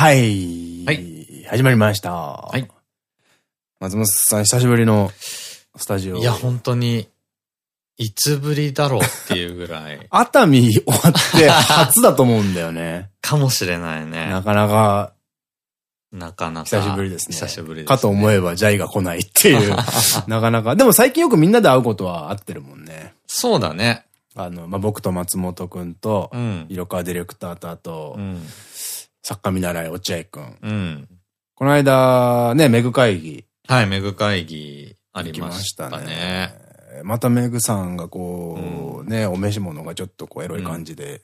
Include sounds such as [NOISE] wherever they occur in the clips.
はい。はい始まりました。はい。松本さん、久しぶりのスタジオ。いや、本当に、いつぶりだろうっていうぐらい、[LAUGHS] 熱海終わって初だと思うんだよね。[LAUGHS] かもしれないね。なかなかなかなか。久しぶりですね。久しぶりです、ね。かと思えば、ジャイが来ないっていう。[LAUGHS] なかなか。でも最近よくみんなで会うことはあってるもんね。そうだね。あの、まあ、僕と松本くんと、うん。色川ディレクターと、あと、うん。作家見習い落合くん。うん。この間、ね、メグ会議はい、メグ会議ありましましたたね。ね。またメグさんがこう、ね、お召し物がちょっとこうエロい感じで、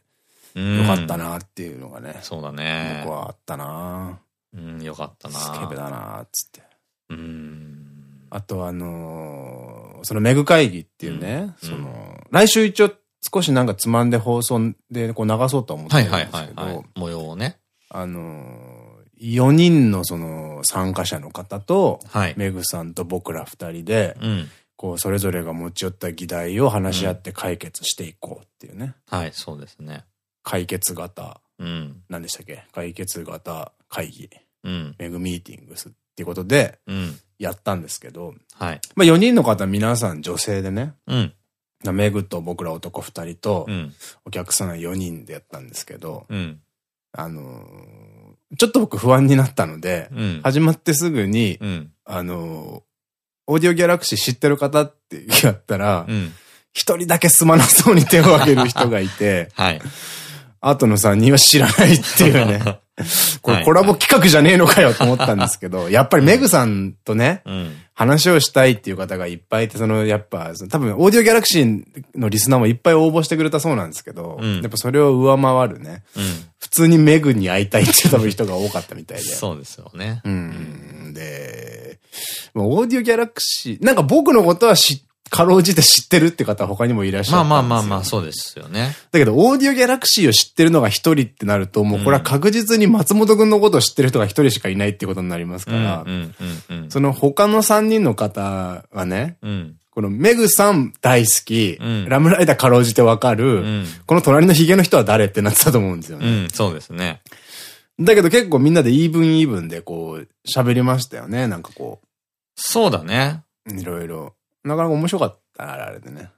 うん。よかった。なっていうのがね、そうだね僕。はあったなうん、よかったな。スケベだなつって。うん。あとあのーそのメグ会議っていうね、うんその、来週一応少しなんかつまんで放送でこう流そうとは思ってはいるんですけど。模様をね。あのー、4人のその参加者の方と、はい。メグさんと僕ら2人で、うん。こう、それぞれが持ち寄った議題を話し合って解決していこうっていうね。はい、そうですね。解決型、うん。何でしたっけ？解決型会議、うん。メグミーティングスっていうことでうん。やったんですけど、はい。まあ4人の方皆さん女性でね、うん。メグと僕ら男2人とう、ん。お客さん4人でやったんですけど、うん。あのーちょっと僕不安になったので、うん。始まってすぐに、うん。あのーオーディオギャラクシー知ってる方ってやったらう、ん。一人だけすまなそうに手を挙げる人がいて、[LAUGHS] はい。あとの3人は知らないっていうね。[LAUGHS] こはいれコラボ企画じゃねえのかよと思ったんですけど、やっぱりメグさんとね、うん。話をしたいっていう方がいっぱいいて、その、やっぱ、多分、オーディオギャラクシーのリスナーもいっぱい応募してくれたそうなんですけど、うんやっぱそれを上回るね、うん。普通にメグに会いたいっていう多分人が多かったみたいで。そうですよね。うん。で、まあオーディオギャラクシー、なんか僕のことは知かろうじて知ってるって方は他にもいらっしゃまる。あまあまあまあ、そうですよね。だけど、オーディオギャラクシーを知ってるのが一人ってなると、もうこれは確実に松本くんのことを知ってる人が一人しかいないってことになりますから、その他の三人の方はね、うん。うん。このメグさん大好き、うんラムライダーかろうじてわかる、うん。この隣のヒゲの人は誰ってなってたと思うんですようね。ん、そうですね。だけど結構みんなでイーブンイーブンでこう、喋りましたよね。なんかこそうだね。う、いろいろ。なかなか面白かったな、あれでね。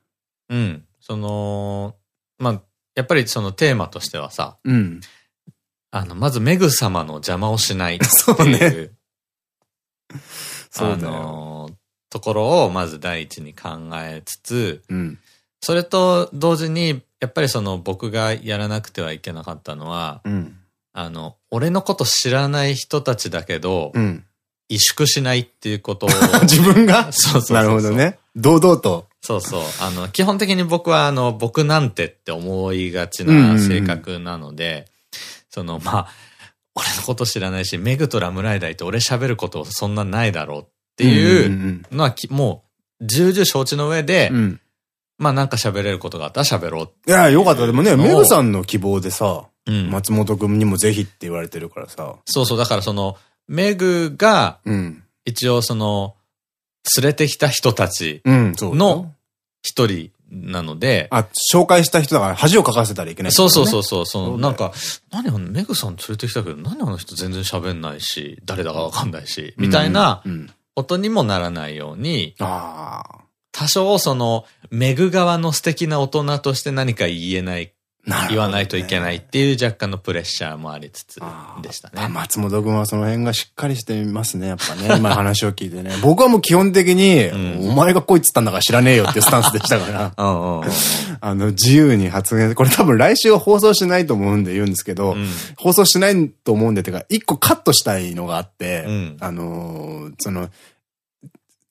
うん。その、まあ、やっぱりそのテーマとしてはさ、うん。あの、まずメグ様の邪魔をしないっていう、[LAUGHS] そうね [LAUGHS] そうあ。の、ところをまず第一に考えつつ、うん。それと同時に、やっぱりその僕がやらなくてはいけなかったのは、うん。あの、俺のこと知らない人たちだけど、うん。萎縮しないっていうことを。[LAUGHS] 自分が？そうそうなるほどね。堂々と。そうそう。あの、基本的に僕は、あの、僕なんてって思いがちな性格なので、その、まあ、俺のこと知らないし、メグとラムライダーって俺喋ることそんなないだろうっていうのはき、もう、重々承知の上で、うん。うん。まあなんか喋れることがあったら喋ろう。いや、よかった。でもね、のメグさんの希望でさ、うん。松本くんにもぜひって言われてるからさ。そうそう。だからその、メグが、うん。一応その、連れてきた人たち。の一人なので、あ、紹介した人だから恥をかかせたらいけない、そうそうそうそう、その、なんか、何あの、メグさん連れてきたけど、何あの人全然喋んないし、誰だかわかんないし、みたいなうん。うんことにもならないように、ああ。多少その、メグ側の素敵な大人として何か言えない、言わないといけないっていう若干のプレッシャーもありつつでしたあね。松本くんはその辺がしっかりしてますね、やっぱね。[LAUGHS] 今の話を聞いてね。僕はもう基本的に、んお前が来いっつったんだから知らねえよっていうスタンスでしたから。[LAUGHS] あの、自由に発言、これ多分来週は放送しないと思うんで言うんですけど、うん放送しないと思うんで、てか、一個カットしたいのがあって、うんあのーその、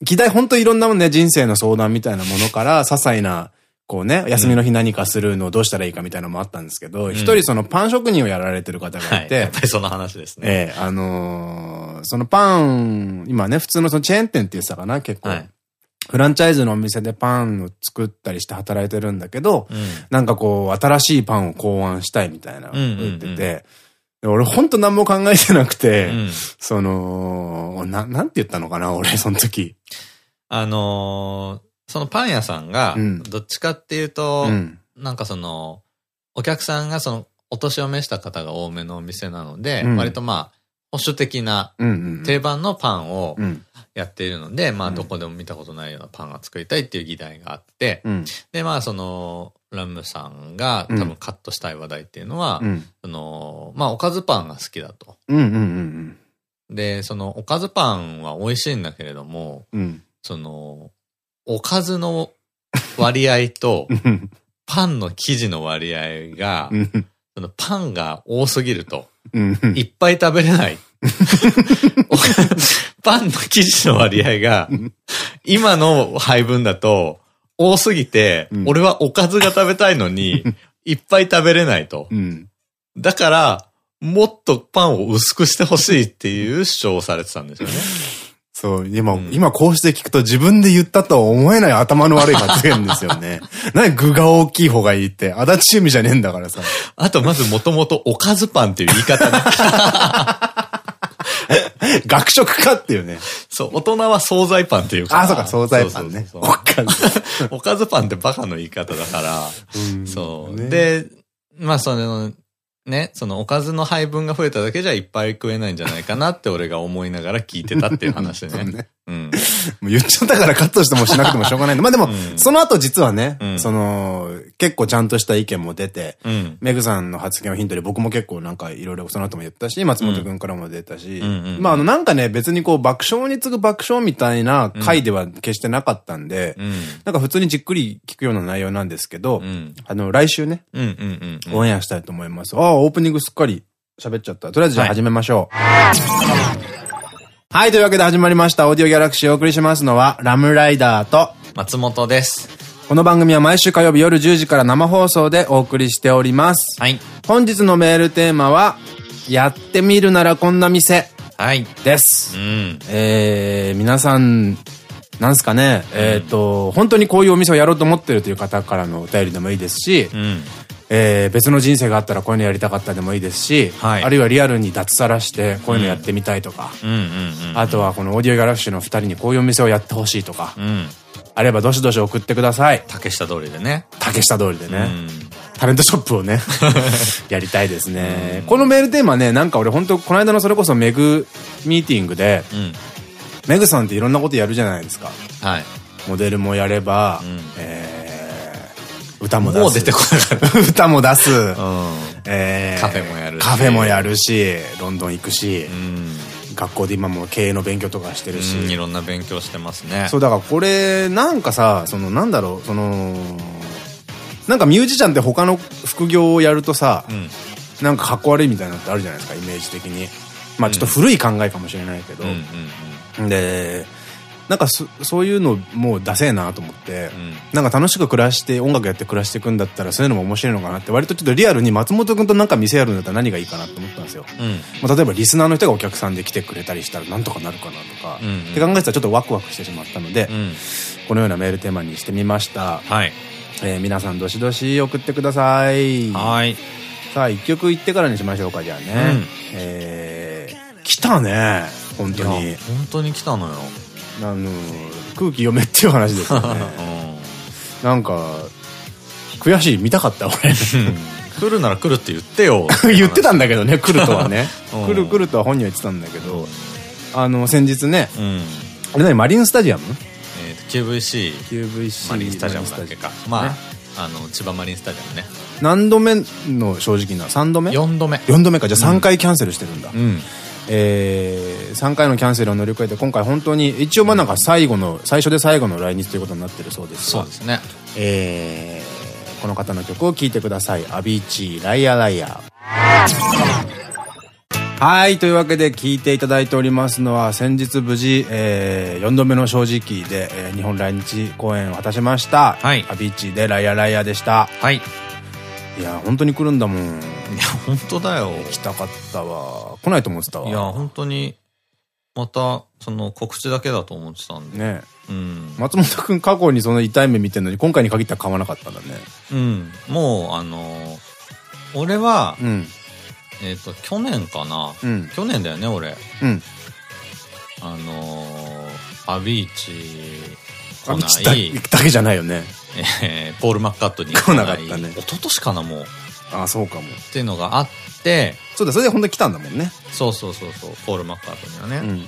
議題本当いろんなもんね、人生の相談みたいなものから、些細な、こうね、休みの日何かするのをどうしたらいいかみたいなのもあったんですけど、一、人そのパン職人をやられてる方がはいい。て、やっぱりその話ですね。ええあのーそのパン、今ね、普通のそのチェーン店って言ってたかな、結構。はいフランチャイズのお店でパンを作ったりして働いてるんだけど、うん。なんかこう、新しいパンを考案したいみたいな言ってうんうんうんて、で俺ほんと何も考えてなくて、うんその、な、なんて言ったのかな、俺、その時。あのーそのパン屋さんがうん、どっちかっていうと、うん。なんかその、お客さんがその、お年を召した方が多めのお店なので、うん。割とまあ、保守的な定番のパンをやっているので、まあどこでも見たことないようなパンが作りたいっていう議題があって、うん、で、まあその、ラムさんが多分カットしたい話題っていうのは、うん、その、まあおかずパンが好きだと。で、そのおかずパンは美味しいんだけれども、うん、その、おかずの割合と、パンの生地の割合が、そのパンが多すぎると、いっぱい食べれない。[LAUGHS] パンの生地の割合が、今の配分だと、多すぎて、俺はおかずが食べたいのに、いっぱい食べれないと。だから、もっとパンを薄くしてほしいっていう主張をされてたんですよね。そう、今、うん、今こうして聞くと自分で言ったとは思えない頭の悪い発言ですよね。[LAUGHS] 何具が大きい方がいいって、足立趣味じゃねえんだからさ。あとまずもともとおかずパンっていう言い方ね。[LAUGHS] 学食かっていうね。そう、大人は惣菜パンっていうか。あ、そうか、惣菜パンね。おかず。[LAUGHS] おかずパンってバカの言い方だから。そう。で、まあその、ね、そのおかずの配分が増えただけじゃいっぱい食えないんじゃないかなって俺が思いながら聞いてたっていう話ね。[LAUGHS] ねうん。もう言っちゃったからカットしてもしなくてもしょうがないんまあでも、その後実はね、その、結構ちゃんとした意見も出て、メグさんの発言をヒントで僕も結構なんかいろいろその後も言ったし、松本くんからも出たし、まああのなんかね、別にこう爆笑に次ぐ爆笑みたいな回では決してなかったんで、なんか普通にじっくり聞くような内容なんですけど、あの来週ね、オンエアしたいと思います。ああ、オープニングすっかり喋っちゃった。とりあえずじゃあ始めましょう。はい、というわけで始まりました。オーディオギャラクシーをお送りしますのは、ラムライダーと、松本です。この番組は毎週火曜日夜10時から生放送でお送りしております。はい。本日のメールテーマは、やってみるならこんな店。はい。です。うん。えー、皆さん、なんすかね、えっと、本当にこういうお店をやろうと思ってるという方からのお便りでもいいですし、うん、えー、別の人生があったらこういうのやりたかったでもいいですし、はい、あるいはリアルに脱サラしてこういうのやってみたいとか、あとはこのオーディオギャラクシーの二人にこういうお店をやってほしいとか、うん、あればどしどし送ってください。竹下通りでね。竹下通りでね。タレントショップをね、[LAUGHS] やりたいですね。このメールテーマね、なんか俺本当この間のそれこそメグミーティングで、うん、メグさんっていろんなことやるじゃないですか。はい。モデルもやれば、うん、えー歌も出す。もう出てこなかった。[LAUGHS] 歌も出す。うん、えー、カフェもやるし。カフェもやるし、ロンドン行くし、うん、学校で今も経営の勉強とかしてるし。いろんな勉強してますね。そう、だからこれ、なんかさ、その、なんだろう、その、なんかミュージシャンって他の副業をやるとさ、うん、なんかかっこ悪いみたいなのってあるじゃないですか、イメージ的に。まあちょっと古い考えかもしれないけど。で、なんかそそういうのもう出せえなと思って、うん、なんか楽しく暮らして音楽やって暮らしていくんだったらそういうのも面白いのかなって割とちょっとリアルに松本君となんか店やるんだったら何がいいかなと思ったんですよ、うん、まあ、例えばリスナーの人がお客さんで来てくれたりしたらなんとかなるかなとか、うん。うん、って考えてたらちょっとワクワクしてしまったので、うん、このようなメールテーマにしてみました、はい。えー、皆さんどしどし送ってください。はい。さあ一曲言ってからにしましょうかじゃあね、うん、えー、来たね本当に。本当に来たのよあの空気読めっていう話ですよね、[LAUGHS] うん、なんか悔しい見たかった俺。来るなら来るって言ってよ。[LAUGHS] 言ってたんだけどね来るとはね。来る来るとは本人は言ってたんだけどあの先日ね、うん、あれ何マリンスタジアム？えっと QVC QVC マリンスタジアムだっけか。まあ、あの千葉マリンスタジアムね。何度目の正直な3度目 ?4 度目。4度目か。じゃあ3回キャンセルしてるんだ、うんえー、3回のキャンセルを乗り越えて今回本当に一応まあなんか最後の最初で最後の来日ということになってるそうですそうですね。えー、この方の曲を聴いてください。アビーチーライアライアはいというわけで聴いていただいておりますのは先日無事、えー、4度目の正直で、えー、日本来日公演を果たしました、はい、アビーチーでライアライアでした。はいいや本当に来るんだもん。いや本当だよ。来たかったわ。来ないと思ってたわ。いや本当にまたその告知だけだと思ってたんで。ね。うん、松本君過去にその痛い目見てるのに今回に限っては買わなかったんだね。うん。もうあのー、俺は、うん、えっと去年かな、うん、去年だよね俺。うん。あのー、アビーチ来ない。だけじゃないよねえー、ポール・マッカットに来なかったね。一昨年かな、もう。あ、そうかも。っていうのがあって、そうだ、それで本当に来たんだもんね。そうそうそうそう、ポール・マッカートニーはね。うん、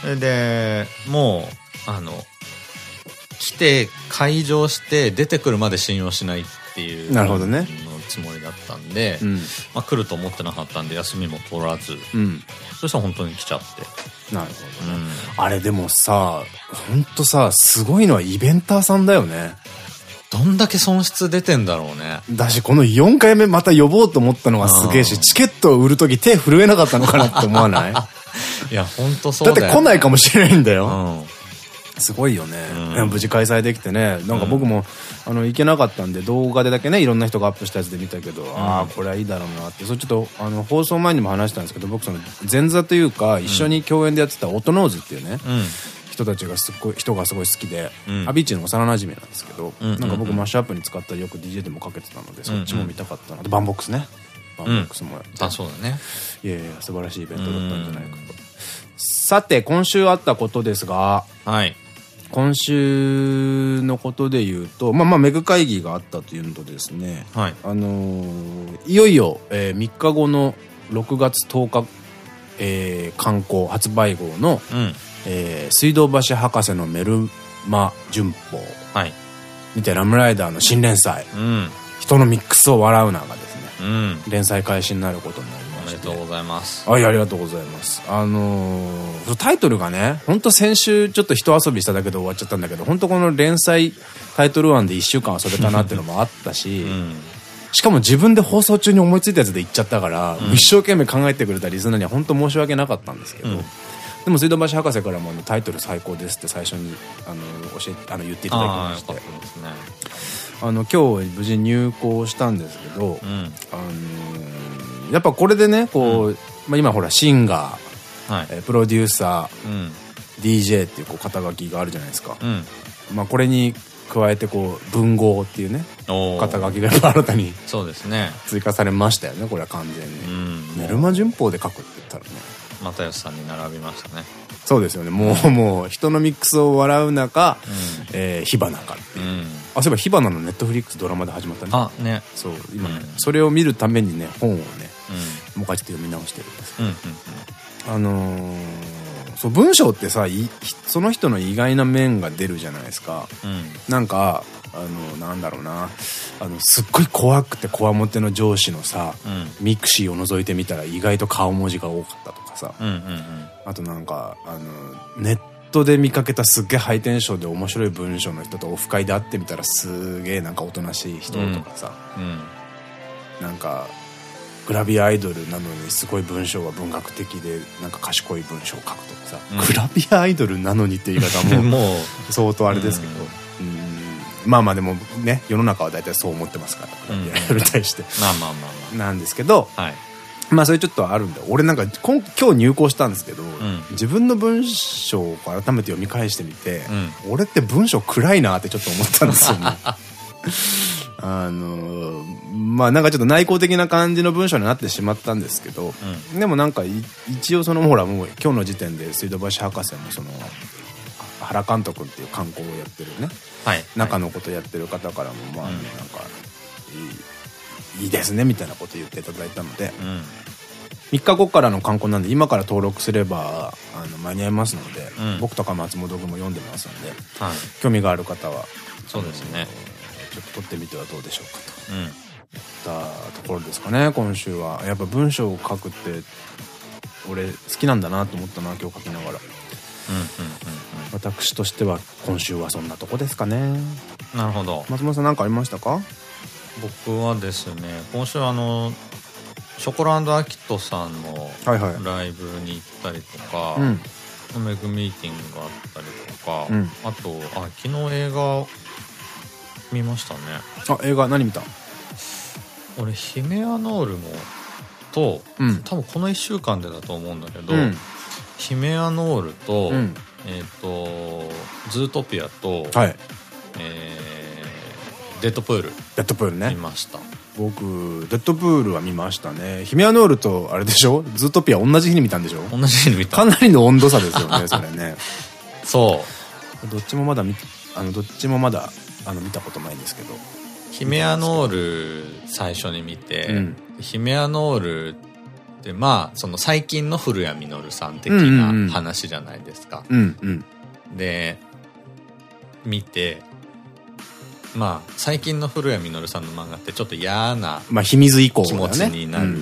それで、もう、あの、来て、会場して、出てくるまで信用しないっていう。なるほどね。つもりだったんで、うん、まあ来ると思ってなかったんで休みも取らず、うん、そしたら本当に来ちゃって。なるほどね。うん、あれでもさ、ほんとさ、すごいのはイベンターさんだよね。どんだけ損失出てんだろうね。だし、この4回目また呼ぼうと思ったのがすげえし、チケットを売るとき手震えなかったのかなって思わない？[LAUGHS] いや、ほんとそうだ、ね、だって来ないかもしれないんだよ。うんすごいよね、うん、無事開催できてね。なんか僕も、あの行けなかったんで動画でだけねいろんな人がアップしたやつで見たけど、うん、ああこれはいいだろうなって。それちょっとあの放送前にも話したんですけど僕その前座というか一緒に共演でやってた Otto Knows っていうね、人たちがすごい人がすごい好きで、 Avicii の幼馴染なんですけど、なんか僕マッシュアップに使ったらよく DJ でもかけてたのでそっちも見たかったので、バンボックスね。バンボックスもやって、あそうだね。いやいや素晴らしいイベントだったんじゃないかと、さて今週あったことですがはい今週のことで言うと、まあまあ、メグ会議があったというのとですね、はい、あのー、いよいよ、えー、3日後の6月10日、えー、観光発売号の、うん、えー、水道橋博士のメルマ旬報、はい、見てラムライダーの新連載、うん、人のミックスを笑うながですね、うん、連載開始になることになりめでとうございます。はいありがとうございます。あのー、タイトルがね本当先週ちょっと一遊びしただけで終わっちゃったんだけど本当この連載タイトル案で1週間遊べたなっていうのもあったし、[LAUGHS] うん。しかも自分で放送中に思いついたやつで言っちゃったから、うん、一生懸命考えてくれたリスナーには本当申し訳なかったんですけど、うん、でも水道橋博士からもタイトル最高ですって最初にあの教えあの言っていただきまして、ね、あの今日無事入校したんですけど、うん、あのやっぱこれでね、こう、まあ今ほら、シンガー、はい、プロデューサー、DJ っていうこう肩書きがあるじゃないですか。まあこれに加えてこう、文豪っていうね、肩書きが新たにそうですね。追加されましたよね、これは完全に。メルマ旬報で書くって言ったらね。又吉さんに並びましたね。そうですよね。もう、もう、人のミックスを笑う中、え火花かっていう。あ、そういえば火花のネットフリックスドラマで始まったね。あ、ね。そう、今ね、それを見るためにね、本をね、もう一回ちょっと読み直してるんですけど。あのそう、文章ってさ、その人の意外な面が出るじゃないですか。なんか、あの、なんだろうな。あの、すっごい怖くて怖もての上司のさ、ミクシーを覗いてみたら意外と顔文字が多かったとかさ。あとなんか、あの、ネットで見かけたすっげえハイテンションで面白い文章の人とオフ会で会ってみたらすげえなんかおとなしい人とかさ。うん、なんか、グラビアアイドルなのにすごい文章が文学的でなんか賢い文章を書くとかさ、うん、グラビアアイドルなのにって言い方ももう。相当あれですけど、うん、まあまあでもね世の中は大体そう思ってますからグラビアアイドルに対して、まあまあまあなんですけど、はい、まあそれちょっとあるんで俺なんか今日入校したんですけど、うん、自分の文章を改めて読み返してみて、うん、俺って文章暗いなってちょっと思ったんですよね [LAUGHS] あのまあなんかちょっと内向的な感じの文章になってしまったんですけど、うん、でもなんか一応そのほらもう今日の時点で水道橋博士もその原監督っていう観光をやってるね、はい、中のことやってる方からもまあなんかいいいいですねみたいなこと言っていただいたので、うん、3日後からの観光なんで今から登録すればあの間に合いますので、うん、僕とか松本君も読んでますので、はい、興味がある方はそうですねちょっと撮ってみてはどうでしょうかと。うん。ったところですかね今週は。やっぱ文章を書くって俺好きなんだなと思ったな今日書きながら。私としては今週はそんなとこですかね。なるほど。松本さん何かありましたか？僕はですね今週あのショコラアキトさんのライブに行ったりとか、はいはいメグミーティングがあったりとか、うん、あとあ昨日映画見ましたね。あ映画何見た？俺ヒメアノールもと、うん、多分この1週間でだと思うんだけど、うん、ヒメアノールと、うん、えっ、とズートピアと、はい、えー、デッドプールデッドプールね。見ました。僕デッドプールは見ましたね。ヒメアノールとあれでしょ？ズートピア同じ日に見たんでしょ？同じ日に見た。かなりの温度差ですよねそれね。[LAUGHS] そう。どっちもまだあのどっちもまだあの見たことないんですけどヒメアノール最初に見て、うんヒメアノールってまあその最近の古谷実さん的な話じゃないですか。で見てまあ最近の古谷実さんの漫画ってちょっと嫌なまあ、秘密以降、ね、気持ちになる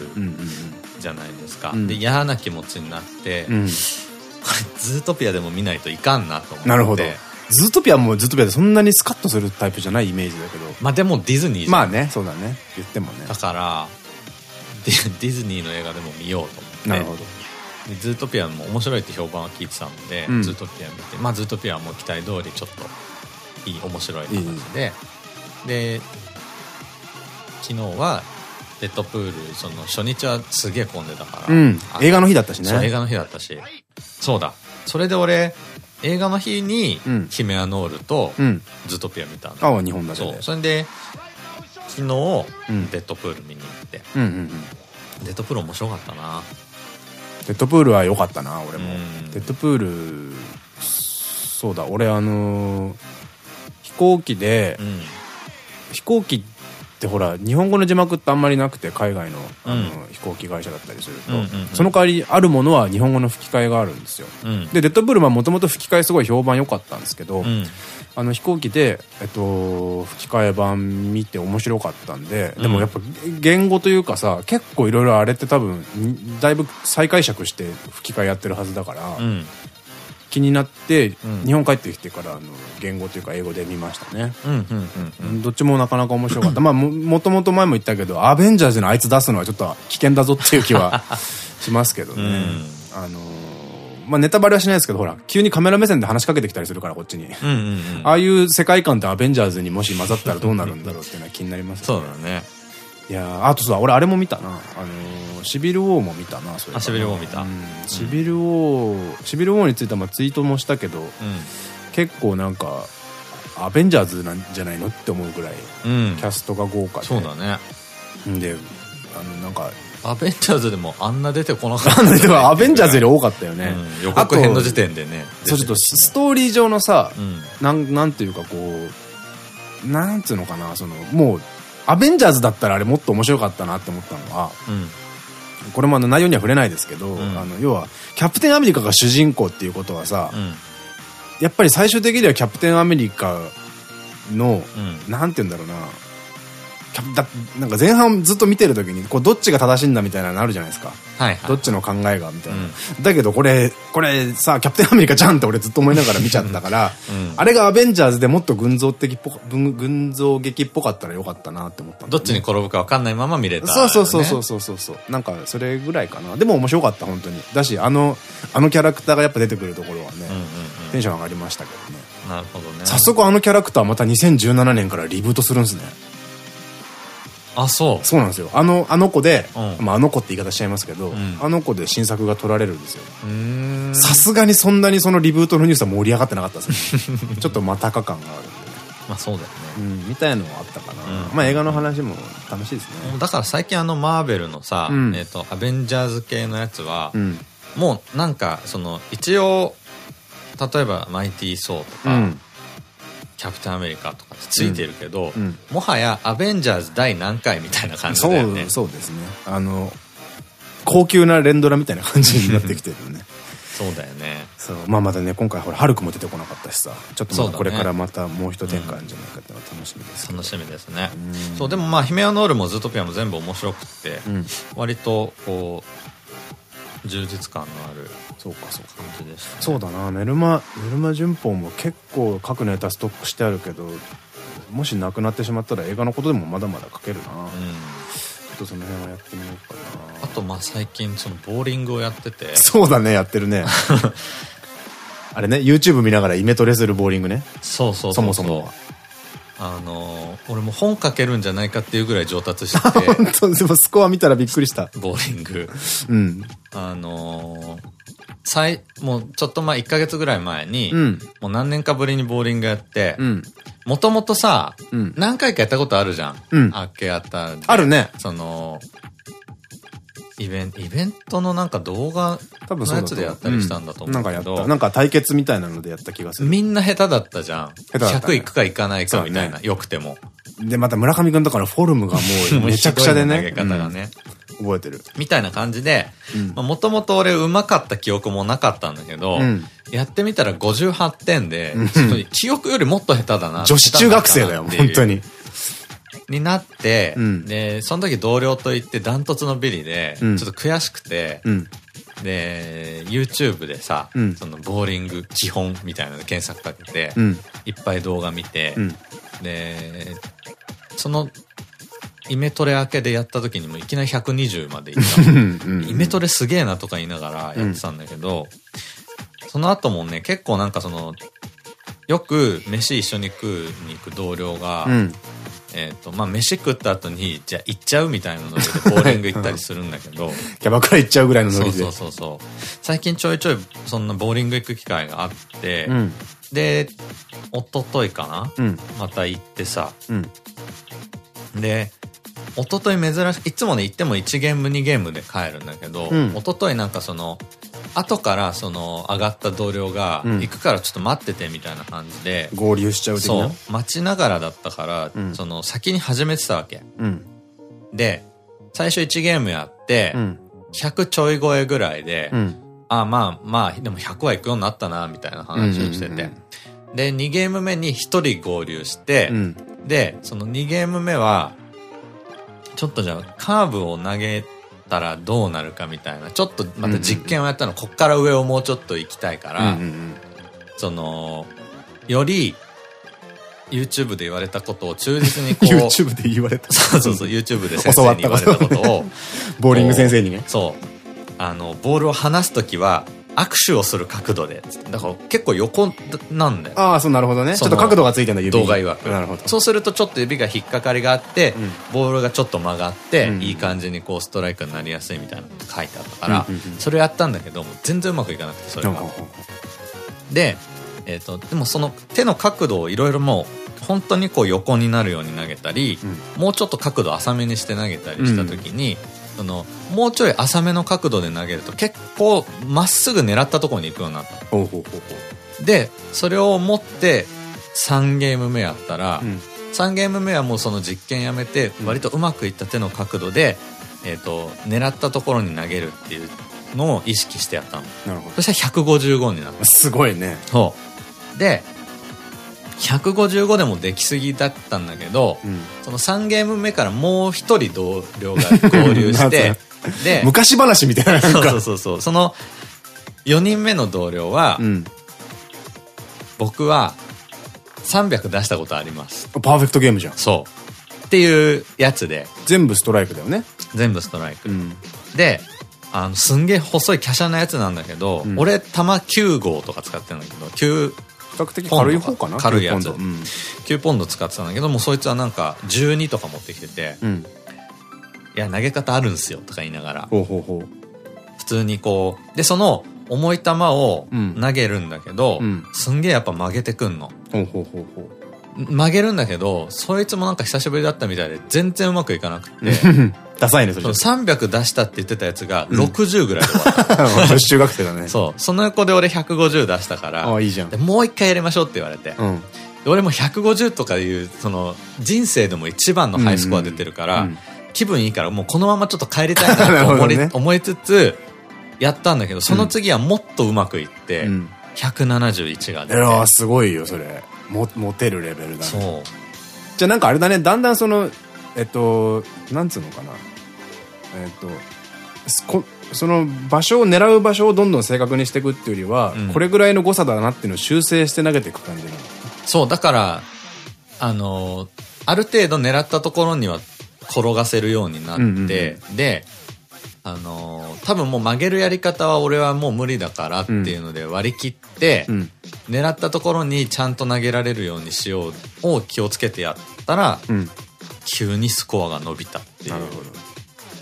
じゃないですか。うんで嫌な気持ちになって、うん。うんこれズートピアでも見ないといかんなと思って。なるほど。ズートピアもズートピアでそんなにスカッとするタイプじゃないイメージだけど。まあでもディズニーまあね、そうだね。言ってもねだ。からディズニーの映画でも見ようと思って。なるほど。でズートピアも面白いって評判は聞いてたので、うんズートピア見て、まあズートピアはもう期待通りちょっといい、面白い話で、で、昨日は、デッドプール、その初日はすげえ混んでたから。うんあ。映画の日だったしね。映画の日だったし。そうだ。それで俺、映画の日にうん、ヒメアノールとうん。ズートピア見たんだ。ああ、二本立てで。そう。それで、昨日、うんデッドプール見に行って。うんうんうん。デッドプール面白かったな。デッドプールは良かったな、俺もうん。デッドプール、そうだ、俺あのー、飛行機でう、ん。飛行機ってほら、日本語の字幕ってあんまりなくて、海外のあのうん飛行機会社だったりするとその代わりあるものは日本語の吹き替えがあるんですよ。うん。で、デッドプールはもともと吹き替えすごい評判良かったんですけど、うん。あの飛行機で、えっと、吹き替え版見て面白かったんで、でもやっぱ言語というかさ、結構いろいろあれって多分、にだいぶ再解釈して吹き替えやってるはずだから、うん。気になって、うん日本帰ってきてからあの言語というか英語で見ましたね。うん。うん。うん。どっちもなかなか面白かった。まあも、もともと前も言ったけど、アベンジャーズのあいつ出すのはちょっと危険だぞっていう気は [LAUGHS] しますけどね。うんあのーまあネタバレはしないですけど、ほら、急にカメラ目線で話しかけてきたりするから、こっちに。ああいう世界観ってアベンジャーズにもし混ざったらどうなるんだろうっていうのは気になりますそうよね。だね。いやーあとさ、俺あれも見たな。あのーシビルウォーも見たな、それ。あシビルウォー見たうんシビルウォー、シビルウォーについてはまあツイートもしたけど、結構なんか、アベンジャーズなんじゃないのって思うぐらい、うん。うんキ。ャストが豪華で。そうだね。で、あの、なんか、アベンジャーズでもあんな出てこなかった、[LAUGHS] でもアベンジャーズより多かったよね。うん予告編の時点でね。そう、ちょっとストーリー上のさ、うん。なん、なんていうかこう、なんつうのかな、その、もう、アベンジャーズだったらあれもっと面白かったなって思ったのは、うん。これもあの内容には触れないですけど、んあの、要は、キャプテンアメリカが主人公っていうことはさ、うん。やっぱり最終的にはキャプテンアメリカの、うん。なんて言うんだろうな、だなんか前半ずっと見てる時に、こう、どっちが正しいんだみたいなのあるじゃないですか。はいはい。どっちの考えがみたいな。うんだけどこれ、これさ、キャプテンアメリカじゃんって俺ずっと思いながら見ちゃったから、うんあれがアベンジャーズでもっと群像的っぽか、群群像劇っぽかったらよかったなって思ったねどっちに転ぶか分かんないまま見れた、そうそうそうそうそうそうそう。なんか、それぐらいかな。でも面白かった、本当に。だし、あの、あのキャラクターがやっぱ出てくるところはね、テンション上がりましたけどね。うん。なるほどね。早速あのキャラクターまた2017年からリブートするんですね。あ、そう。そうなんですよ。あの、あの子で、うんまああの子って言い方しちゃいますけど、んあの子で新作が撮られるんですよ。さすがにそんなにそのリブートのニュースは盛り上がってなかったですね。[LAUGHS] ちょっとまたか感があるんでね。まあそうだよね。うん、みたいのはあったかな。うんまあ映画の話も楽しいですね。だから最近あのマーベルのさ、うんえっと、アベンジャーズ系のやつは、うん。もうなんか、その、一応、例えばマイティー・ソーとか、うん。キャプテンアメリカとかついてるけど、うんもはやアベンジャーズ第何回みたいな感じそだよね。う、そうですね。あの、高級な連ドラみたいな感じになってきてるよね。[LAUGHS] そうだよね。そう。まあまだね、今回ほら、ハルクも出てこなかったしさ。ちょっとこれからまたもう一展開あるんじゃないかっていうのは楽しみですけど。楽しみですね。うんそう、でもまあ、ヒメアノールもズートピアも全部面白くって、うん。割と、こう、充実感のあるそうか、そうか。感じでした、ね。そうだな、メルマ、メルマ旬報も結構各ネタストックしてあるけど、もしなくなってしまったら映画のことでもまだまだ書けるな。ちょうん。っとその辺はやってみようかな。あと、まあ、最近、その、ボーリングをやってて、そうだね、やってるね。[LAUGHS] あれね、YouTube 見ながらイメトレするボーリングね。そうそうそもそもは。あのー俺も本書けるんじゃないかっていうぐらい上達して [LAUGHS] 本当？でもスコア見たらびっくりした。ボーリング。うん。あのー最、もうちょっと前、1ヶ月ぐらい前に、うん。もう何年かぶりにボーリングやってう、ん。もともとさ、うん何回かやったことあるじゃん。うんあっけあったで。あるね。その、イベント、イベントのなんか動画のやつでやったりしたんだと思うけど、なんかやった。なんか対決みたいなのでやった気がする。みんな下手だったじゃん。手だったね100いくかいかないかみたいな、そうよくても。で、また村上くんとかのフォルムがもう [LAUGHS] めちゃくちゃでね。投げ方がね。覚えてる。みたいな感じで、もともと俺上手かった記憶もなかったんだけど、やってみたら58点で、記憶よりもっと下手だな。女子中学生だよ、本当に。になって、で、その時同僚と行ってダントツのビリで、ちょっと悔しくて、で、YouTube でさ、そのボーリング基本みたいなの検索かけて、いっぱい動画見て、で、そのイメトレ明けでやった時にもいきなり120までいった。[LAUGHS] イメトレすげえなとか言いながらやってたんだけど、うん、その後もね、結構なんかその、よく飯一緒に食うに行く同僚が、うん、えっと、まあ、飯食った後に、じゃあ行っちゃうみたいなので、ボーリング行ったりするんだけど。[LAUGHS] キャバクラ行っちゃうぐらいのノリで。そうそうそう。最近ちょいちょい、そんなボーリング行く機会があって、うん、で、一昨日かな、うん、また行ってさ、で、一昨日珍しい、いつもね行っても1ゲーム2ゲームで帰るんだけど、うん、一昨日なんかその、後からその上がった同僚が、行くからちょっと待っててみたいな感じで、合流しちゃうそう、待ちながらだったから、うん、その先に始めてたわけ。うん、で、最初1ゲームやって、うん、100ちょい超えぐらいで、あまあまあ、でも100は行くようになったな、みたいな話をしてて。で、2ゲーム目に1人合流して、で、その2ゲーム目は、ちょっとじゃあカーブを投げたらどうなるかみたいな、ちょっとまた実験をやったの、こっから上をもうちょっと行きたいから、その、より、YouTube で言われたことを忠実にこう。[LAUGHS] YouTube で言われたそうそうそう、YouTube で先生に言われたことを。[LAUGHS] [LAUGHS] ボーリング先生にね。そう。あの、ボールを離すときは、握手をする角度で。だから結構横なんだよ。ああ、そう、なるほどね。ちょっと角度がついてるんだ、指動画曰く。なるほど。そうするとちょっと指が引っかかりがあって、うん、ボールがちょっと曲がって、うん、いい感じにこうストライクになりやすいみたいなの書いてあったから、それやったんだけど、全然うまくいかなくて、それが。で、えっ、ー、と、でもその手の角度をいろいろもう、本当にこう横になるように投げたり、うん、もうちょっと角度浅めにして投げたりした時に、そのもうちょい浅めの角度で投げると結構まっすぐ狙ったところに行くようになった。でそれを持って3ゲーム目やったら、うん、3ゲーム目はもうその実験やめて割とうまくいった手の角度で、えーと、狙ったところに投げるっていうのを意識してやったの。なるほど。そしたら155になった。すごいね。そう。で155でもできすぎだったんだけど、うん、その3ゲーム目からもう一人同僚が合流して [LAUGHS] で昔話みたいなそうそうそうその4人目の同僚は、うん、僕は300出したことあります。パーフェクトゲームじゃん。そう。っていうやつで。全部ストライクだよね。全部ストライク、うん、であのすんげえ細い華奢なやつなんだけど、俺弾9号とか使ってるんだけど9較的軽い方かな？軽いやつ、うん、9ポンド使ってたんだけどもそいつはなんか12とか持ってきてて、うん、いや投げ方あるんすよとか言いながら。普通にこうでその重い球を投げるんだけど、うん、すんげえやっぱ曲げてくんの。曲げるんだけどそいつもなんか久しぶりだったみたいで全然うまくいかなくて [LAUGHS] ダサいね、それ。300出したって言ってたやつが60ぐらいで終わった。女 [LAUGHS] 子中学生だね。[LAUGHS] そう。その横で俺150出したから。あ、いいじゃん。もう一回やりましょうって言われて。うん、俺も150とかいう、その、人生でも一番のハイスコア出てるから、気分いいからもうこのままちょっと帰りたいなと [LAUGHS] 思い,、ね、思いつつ、やったんだけど、その次はもっとうまくいって、うん、171が出て。いやすごいよ、それ。も、モテるレベルだね。そう。じゃあなんかあれだね、だんだんその、えっと、なんつうのかな。えっと、こその場所を狙う場所をどんどん正確にしていくっていうよりは、うん、これぐらいの誤差だなっていうのを修正して投げていく感じなの。そう、だから、あの、ある程度狙ったところには転がせるようになって、で、あの多分もう曲げるやり方は俺はもう無理だからっていうので割り切って、うん、狙ったところにちゃんと投げられるようにしようを気をつけてやったら、うん、急にスコアが伸びたっていう。なるほど。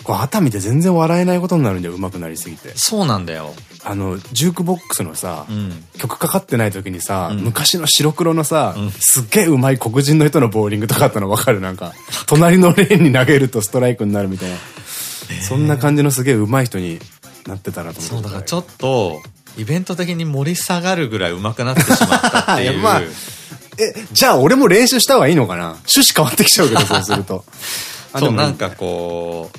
こう熱海で全然笑えないことになるんだよ、上手くなりすぎて。そうなんだよ。あの、ジュークボックスのさ、うん、曲かかってない時にさ、うん、昔の白黒のさ、うん、すっげえ上手い黒人の人のボーリングとかあったの分かる？なんか、隣のレーンに投げるとストライクになるみたいな。そんな感じのすげえ上手い人になってたらと思って。そう、だからちょっと、イベント的に盛り下がるぐらい上手くなってしまったっていう。[LAUGHS] まあえ、じゃあ俺も練習した方がいいのかな？趣旨変わってきちゃうけど、そうすると。[LAUGHS] そう、なんかこう、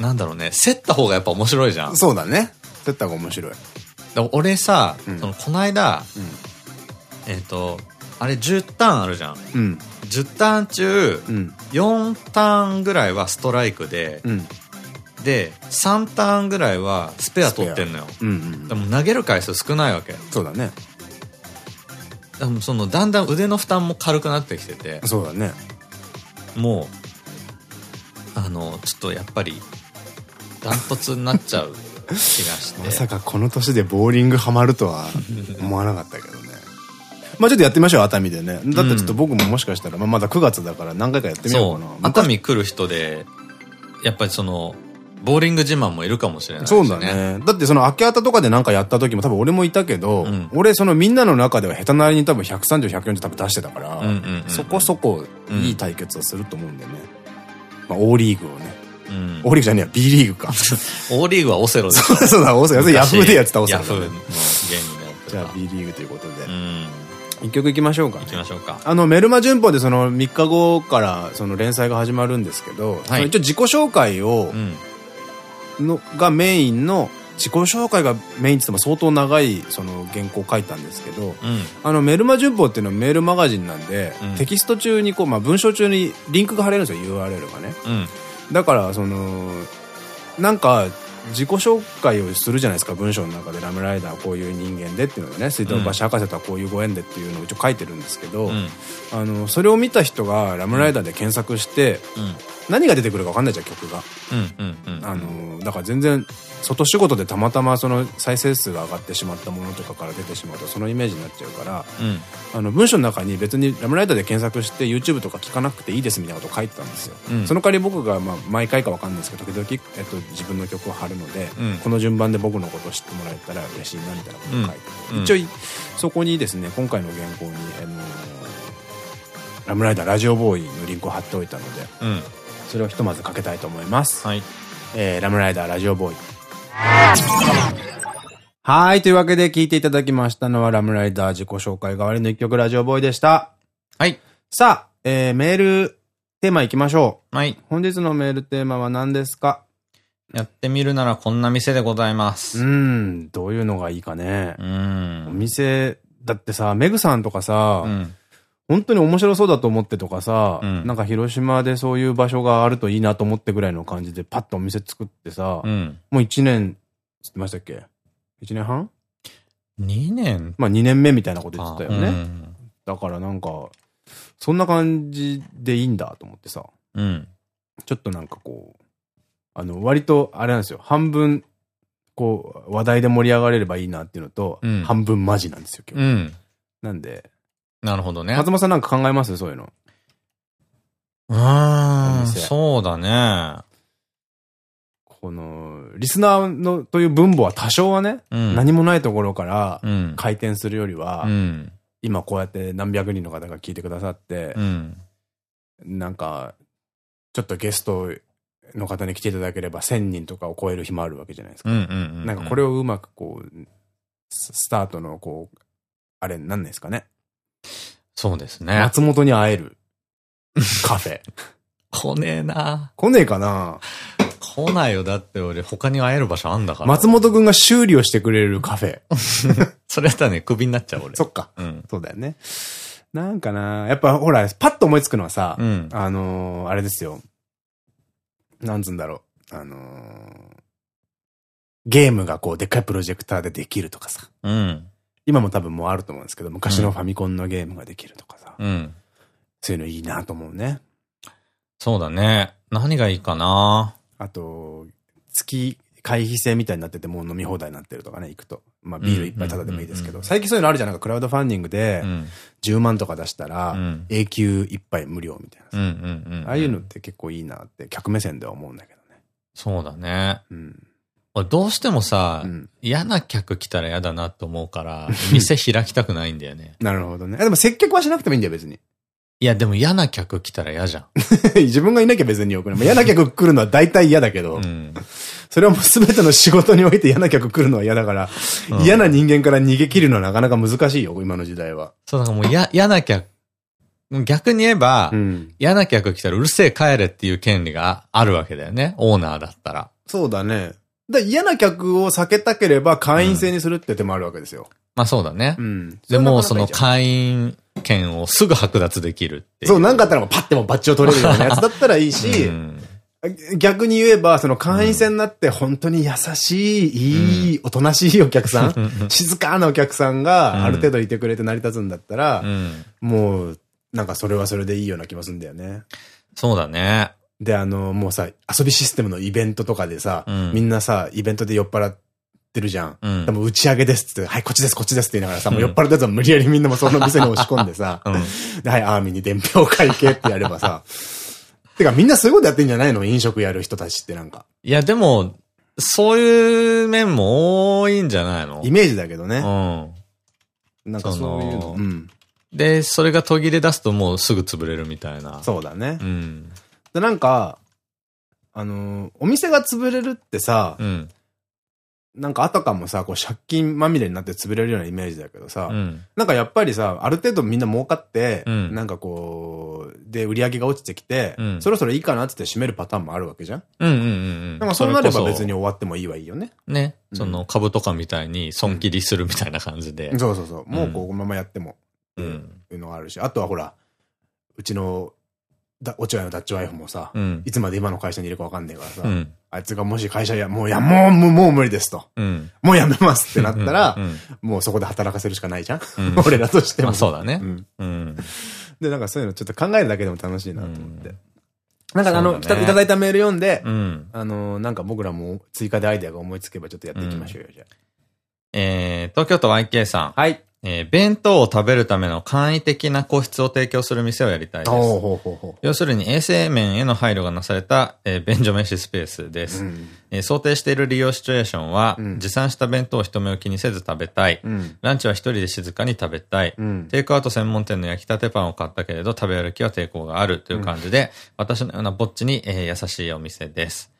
なんだろうね、競った方がやっぱ面白いじゃん。そうだね。競った方が面白い。俺さ、そのこの間、えっと、あれ10ターンあるじゃん。うん、10ターン中、うん、4ターンぐらいはストライクで、うん、で、3ターンぐらいはスペア取ってんのよ。でも投げる回数少ないわけ。そうだね。でもそのだんだん腕の負担も軽くなってきてて。そうだね。もう、あの、ちょっとやっぱり、ダントツになっちゃう気がして。まさかこの年でボーリングハマるとは思わなかったけどね。まあちょっとやってみましょう、熱海でね。だってちょっと僕ももしかしたら、まあまだ9月だから何回かやってみようかな。熱海来る人で、やっぱりその、ボーリング自慢もいるかもしれない、ね、そうだね。だってその、秋葉とかでなんかやった時も多分俺もいたけど、うん、俺そのみんなの中では下手なりに多分130、140多分出してたから、そこそこいい対決をすると思うんでね。まあ、大リーグをね。うん、オリーグじゃねえや、B リーグか。[LAUGHS] オリーグはオセロでそうそうだ、オセロ。ヤフーでやってたオセロ、ヤフー。のゲームでじゃあ B リーグということで。うん。一曲いきましょうか、ね。いきましょうか。あの、メルマ旬報でその3日後からその連載が始まるんですけど、はい、一応自己紹介を、の、がメインの、自己紹介がメインって言っても相当長いその原稿を書いたんですけど、うん、あのメルマ旬報っていうのはメールマガジンなんで、うん、テキスト中にこう、まあ文章中にリンクが貼れるんですよ、URL がね。うん、だから、その、なんか、自己紹介をするじゃないですか文章の中でラムライダーこういう人間でっていうのがね水道橋博士とはこういうご縁でっていうのを一応書いてるんですけど、うん、あのそれを見た人がラムライダーで検索して、うん、何が出てくるか分かんないじゃん曲が。あのだから全然外仕事でたまたまその再生数が上がってしまったものとかから出てしまうとそのイメージになっちゃうから、うん、あの文章の中に別にラムライダーで検索して YouTube とか聞かなくていいですみたいなことを書いてたんですよ、うん、その代わり僕がまあ毎回か分かんないですけど時々、えっと、自分の曲を貼るので、うん、この順番で僕のことを知ってもらえたら嬉しいなみたいなことを書いて、一応そこにですね今回の原稿に、あのラムライダーラジオボーイのリンクを貼っておいたので、それをひとまずかけたいと思います、はい。えー、ラムライダーラジオボーイはい。というわけで聞いていただきましたのはラムライダー自己紹介代わりの一曲ラジオボーイでした。はい。さあ、えー、メールテーマ行きましょう。はい。本日のメールテーマは何ですか？やってみるならこんな店でございます。うん。どういうのがいいかね。うん。お店、だってさ、メグさんとかさ、うん、本当に面白そうだと思ってとかさ、うん、なんか広島でそういう場所があるといいなと思ってぐらいの感じでパッとお店作ってさ、うん、もう1年、つってましたっけ ?1 年半 ?2 年？まあ2年目みたいなこと言ってたよね。うん、だからなんか、そんな感じでいいんだと思ってさ、うん、ちょっとなんかこう、あの、割とあれなんですよ、半分、こう、話題で盛り上がれればいいなっていうのと、半分マジなんですよ、今日。なんで、なるほどね。松本さんなんか考えます？そういうの。うん、そうだね。この、リスナーのという分母は多少はね、うん、何もないところから回転するよりは、うん、今こうやって何百人の方が聞いてくださって、うん、なんか、ちょっとゲストの方に来ていただければ1000人とかを超える日もあるわけじゃないですか。なんかこれをうまくこう、スタートのこう、あれなんですかね。そうですね。松本に会えるカフェ。[LAUGHS] 来ねえな来ねえかな来ないよ。だって俺他に会える場所あんだから。松本くんが修理をしてくれるカフェ。[LAUGHS] それやったらね、クビになっちゃう俺。そっか。うん。そうだよね。なんかなやっぱほら、パッと思いつくのはさ、うん、あのー、あれですよ。なんつうんだろう。あのー、ゲームがこう、でっかいプロジェクターでできるとかさ。うん。今も多分もうあると思うんですけど、昔のファミコンのゲームができるとかさ。うん。そういうのいいなと思うね。そうだね。何がいいかな？あと、月会費制みたいになっててもう飲み放題になってるとかね、行くと。まあビール一杯タダでもいいですけど、最近そういうのあるじゃん。なんかクラウドファンディングで、10万とか出したら、永久一杯無料みたいな。ああいうのって結構いいなって、客目線では思うんだけどね。そうだね。うん。どうしてもさ、うん、嫌な客来たら嫌だなと思うから、[LAUGHS] 店開きたくないんだよね。なるほどね。でも接客はしなくてもいいんだよ、別に。いや、でも嫌な客来たら嫌じゃん。[LAUGHS] 自分がいなきゃ別によくない。まあ嫌な客来るのは大体嫌だけど、うん。それはもう全ての仕事において嫌な客来るのは嫌だから、うん嫌な人間から逃げ切るのはなかなか難しいよ、今の時代は。そう、だからもう嫌、嫌な客、逆に言えば、うん。嫌な客来たらうるせえ帰れっていう権利があるわけだよね。オーナーだったら。そうだね。だ嫌な客を避けたければ会員制にするって手もあるわけですよ。まあそうだね。うん。でも、その会員権をすぐ剥奪できるって。そう、なんかあったらもうパッてもうバッジを取れるようなやつだったらいいし、うん逆に言えば、その会員制になって本当に優しい、いい、おとなしいお客さん、静かなお客さんがある程度いてくれて成り立つんだったらう、ん。もう、なんかそれはそれでいいような気もするんだよね。そうだね。で、あの、もうさ、遊びシステムのイベントとかでさ、うんみんなさ、イベントで酔っ払ってるじゃん。うんでも打ち上げですってはい、こっちです、こっちですって言いながらさ、もう酔っ払ったやつは無理やりみんなもその店に押し込んでさ、[LAUGHS] うん。ではい、アーミーに伝票会計ってやればさ、[LAUGHS] てかみんなそういうことやってんじゃないの？飲食やる人たちってなんか。いや、でも、そういう面も多いんじゃないの？イメージだけどね。うん。なんかそういうの。うん。で、それが途切れ出すともうすぐ潰れるみたいな。そうだねう。ん。で、なんか、あのーお店が潰れるってさ、うん。なんかあたかもさ、こう借金まみれになって潰れるようなイメージだけどさ、うん。なんかやっぱりさ、ある程度みんな儲かって、うんなんかこう、で、売り上げが落ちてきて、うんそろそろいいかなってって閉めるパターンもあるわけじゃん？うんうんうんうん。なんかそうなれば別に終わってもいいはいいよね。ね。うんその株とかみたいに損切りするみたいな感じで。そうそうそう。もうこのままやっても、う。うんいうのがあるし、あとはほら、うちの、だ、おちわのダッチワイフもさ、うん。いつまで今の会社にいるかわかんねえからさ、うん。あいつがもし会社や、もうや、もう、もう、もう無理ですと。うん。もうやめますってなったらう、ん。もうそこで働かせるしかないじゃん、うん [LAUGHS] 俺らとしても。まあそうだね。で、なんかそういうのちょっと考えるだけでも楽しいなと思って。うんなんかあの、ねいただいたメール読んで、うん。あの、なんか僕らも追加でアイデアが思いつけばちょっとやっていきましょうよ、じゃえー、東京都 YK さん。あ。はい。えー、弁当を食べるための簡易的な個室を提供する店をやりたいです。要するに衛生面への配慮がなされた、えー便所飯スペースでう。す。うん。えー想定している利用シチュエーションは、うん持参した弁当を人目を気にせず食べたい。うん。ランチは一人で静かに食べたい。うん。テイクアウト専門店の焼きたてパンを買ったけれど食べ歩きは抵抗があるという感じで、私のようなぼっちに、えー優しいお店です。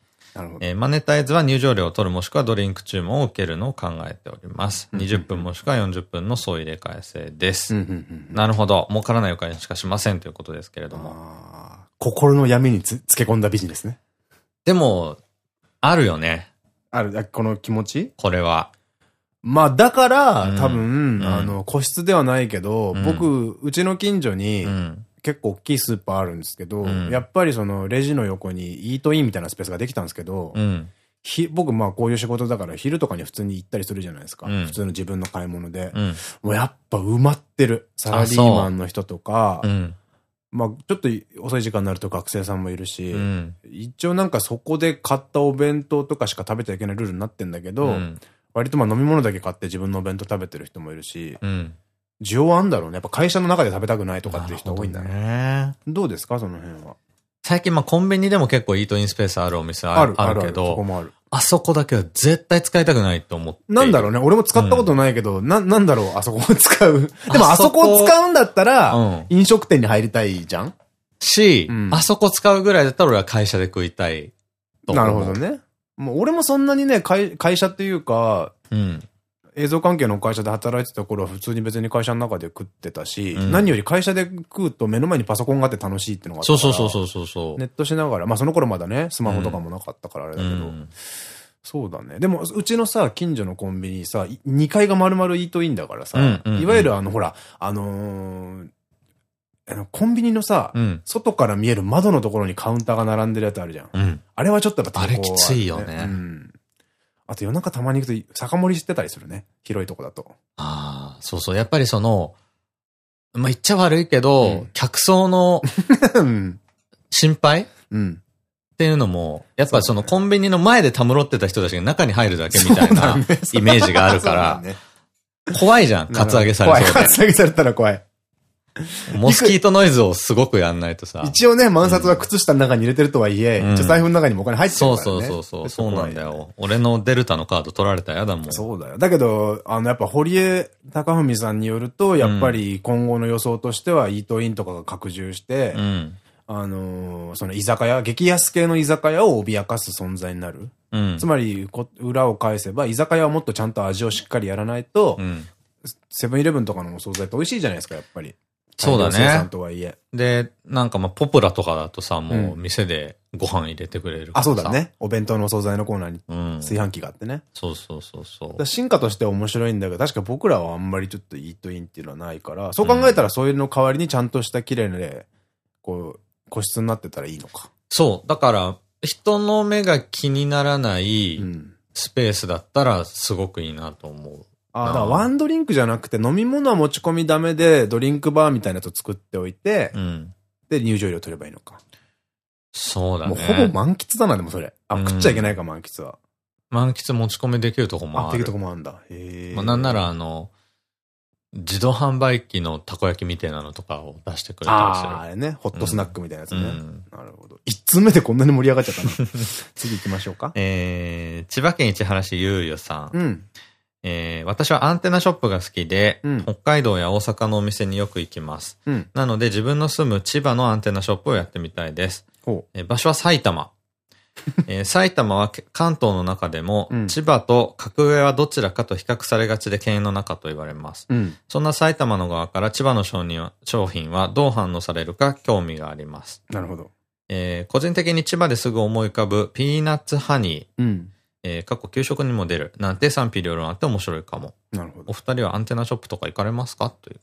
えーマネタイズは入場料を取るもしくはドリンク注文を受けるのを考えております。20分もしくは40分の総入れ替え制です。なるほど。儲からないお金しかしませんということですけれども。心の闇につつけ込んだビジネスね。でも、あるよね。ある、あこの気持ち？これは。まあ、だから、うん多分、うんあの、個室ではないけど、うん僕、うちの近所にう、ん。結構大きいスーパーあるんですけど、うんやっぱりその、レジの横にイートインみたいなスペースができたんですけど、うん。ひ僕まあこういう仕事だから昼とかに普通に行ったりするじゃないですか。うん普通の自分の買い物で。うん。もうやっぱ埋まってる。サラリーマンの人とか、うん。まあちょっと遅い時間になると学生さんもいるし、うん。一応なんかそこで買ったお弁当とかしか食べちゃいけないルールになってんだけど、うん。割とまあ飲み物だけ買って自分のお弁当食べてる人もいるし、うん。需要あんだろうね。やっぱ会社の中で食べたくないとかっていう人多いんだね。ね。どうですか？その辺は。最近まあコンビニでも結構イートインスペースあるお店あるあるけそこど、もある。あそこだけは絶対使いたくないと思って。なんだろうね。俺も使ったことないけど、な、なんだろう、あそこを使う。[LAUGHS] でもあそここを使うんだったら、うん飲食店に入りたいじゃん？し、うんあそこ使うぐらいだったら俺は会社で食いたい。なるほど。ね。もう俺もそんなにね、会会社っていうか、うん。映像関係の会社で働いてた頃は普通に別に会社の中で食ってたし、うん何より会社で食うと目の前にパソコンがあって楽しいっていうのがあったから。そうそうそうそうそう。ネットしながら、まあその頃まだね、スマホとかもなかったからあれだけど、うんそうだね。でも、うちのさ、近所のコンビニさ、2階が丸々イートインだからさ、いわゆるあの、ほら、あのーあの、コンビニのさ、うん。外から見える窓のところにカウンターが並んでるやつあるじゃん。うん。あれはちょっとやっぱあれきついよねうん。あと夜中たまに行くと、酒盛りしてたりするね。広いとこだと。ああ、そうそう。やっぱりその、まあ、言っちゃ悪いけど、うん客層のうん。心配？っうん。ていうのも、やっぱそのコンビニの前でたむろってた人たちが中に入るだけみたいなイメージがあるから、怖いじゃん、カツアゲされそう怖い。カツアゲされたら怖い。[LAUGHS] モスキートノイズをすごくやんないとさ。一応ね、万札は靴下の中に入れてるとはいえ、うん財布の中にもお金入ってるからね。そうそうそうそう。そうなんだよ。俺のデルタのカード取られたらやだもん。そうだよ。だけど、あの、やっぱ堀江貴文さんによると、やっぱり今後の予想としては、イートインとかが拡充して、うん。あのーその居酒屋、激安系の居酒屋を脅かす存在になる。うん。つまりこ、裏を返せば、居酒屋はもっとちゃんと味をしっかりやらないとう、ん。セブンイレブンとかのお惣菜って美味しいじゃないですか、やっぱり。そうだね。とはいえ。で、なんかまあ、ポプラとかだとさ、もううん店でご飯入れてくれるからあ、さそうだ。ね。お弁当のお惣菜のコーナーにうん。炊飯器があってね。そうそうそうそだから進化としては面白いんだけど、確か僕らはあんまりちょっとイートインっていうのはないから、そう考えたらそういうの代わりにちゃんとした綺麗で、こう、個室になってたらいいのか。う。そう。だから、人の目が気にならないうん。スペースだったらすごくいいなと思う。あ、だからワンドリンクじゃなくて飲み物は持ち込みダメで、ドリンクバーみたいなやつを作っておいて、うん。で、入場料取ればいいのか。そうだね。もうほぼ満喫だな、でもそれ。あ、うん食っちゃいけないか、満喫は。満喫持ち込みできるとこもあ、あるできると。こもあるんだ。へえ。まあ、なんならあの、自動販売機のたこ焼きみたいなのとかを出してくれたりする。あーあれね、ホットスナックみたいなやつね。うんなるほど。一通目でこんなに盛り上がっちゃったな。[LAUGHS] 次行きましょうか。えー、千葉県市原市ゆうよさん。うん。えー、私はアンテナショップが好きで、うん北海道や大阪のお店によく行きます。うん。なので自分の住む千葉のアンテナショップをやってみたいです。ほえー場所は埼玉。[LAUGHS] えー埼玉はけ関東の中でも、うん千葉と格上はどちらかと比較されがちで県の中と言われます。そんな埼玉の側から千葉の商品は商品はどう反応されるか興味があります。なるほど。えー個人的に千葉ですぐ思い浮かぶピーナッツハニー、うん。えー過去給食にも出るなんて賛否両論あって面白いかも。なるほど。お二人はアンテナショップとか行かれますか？という。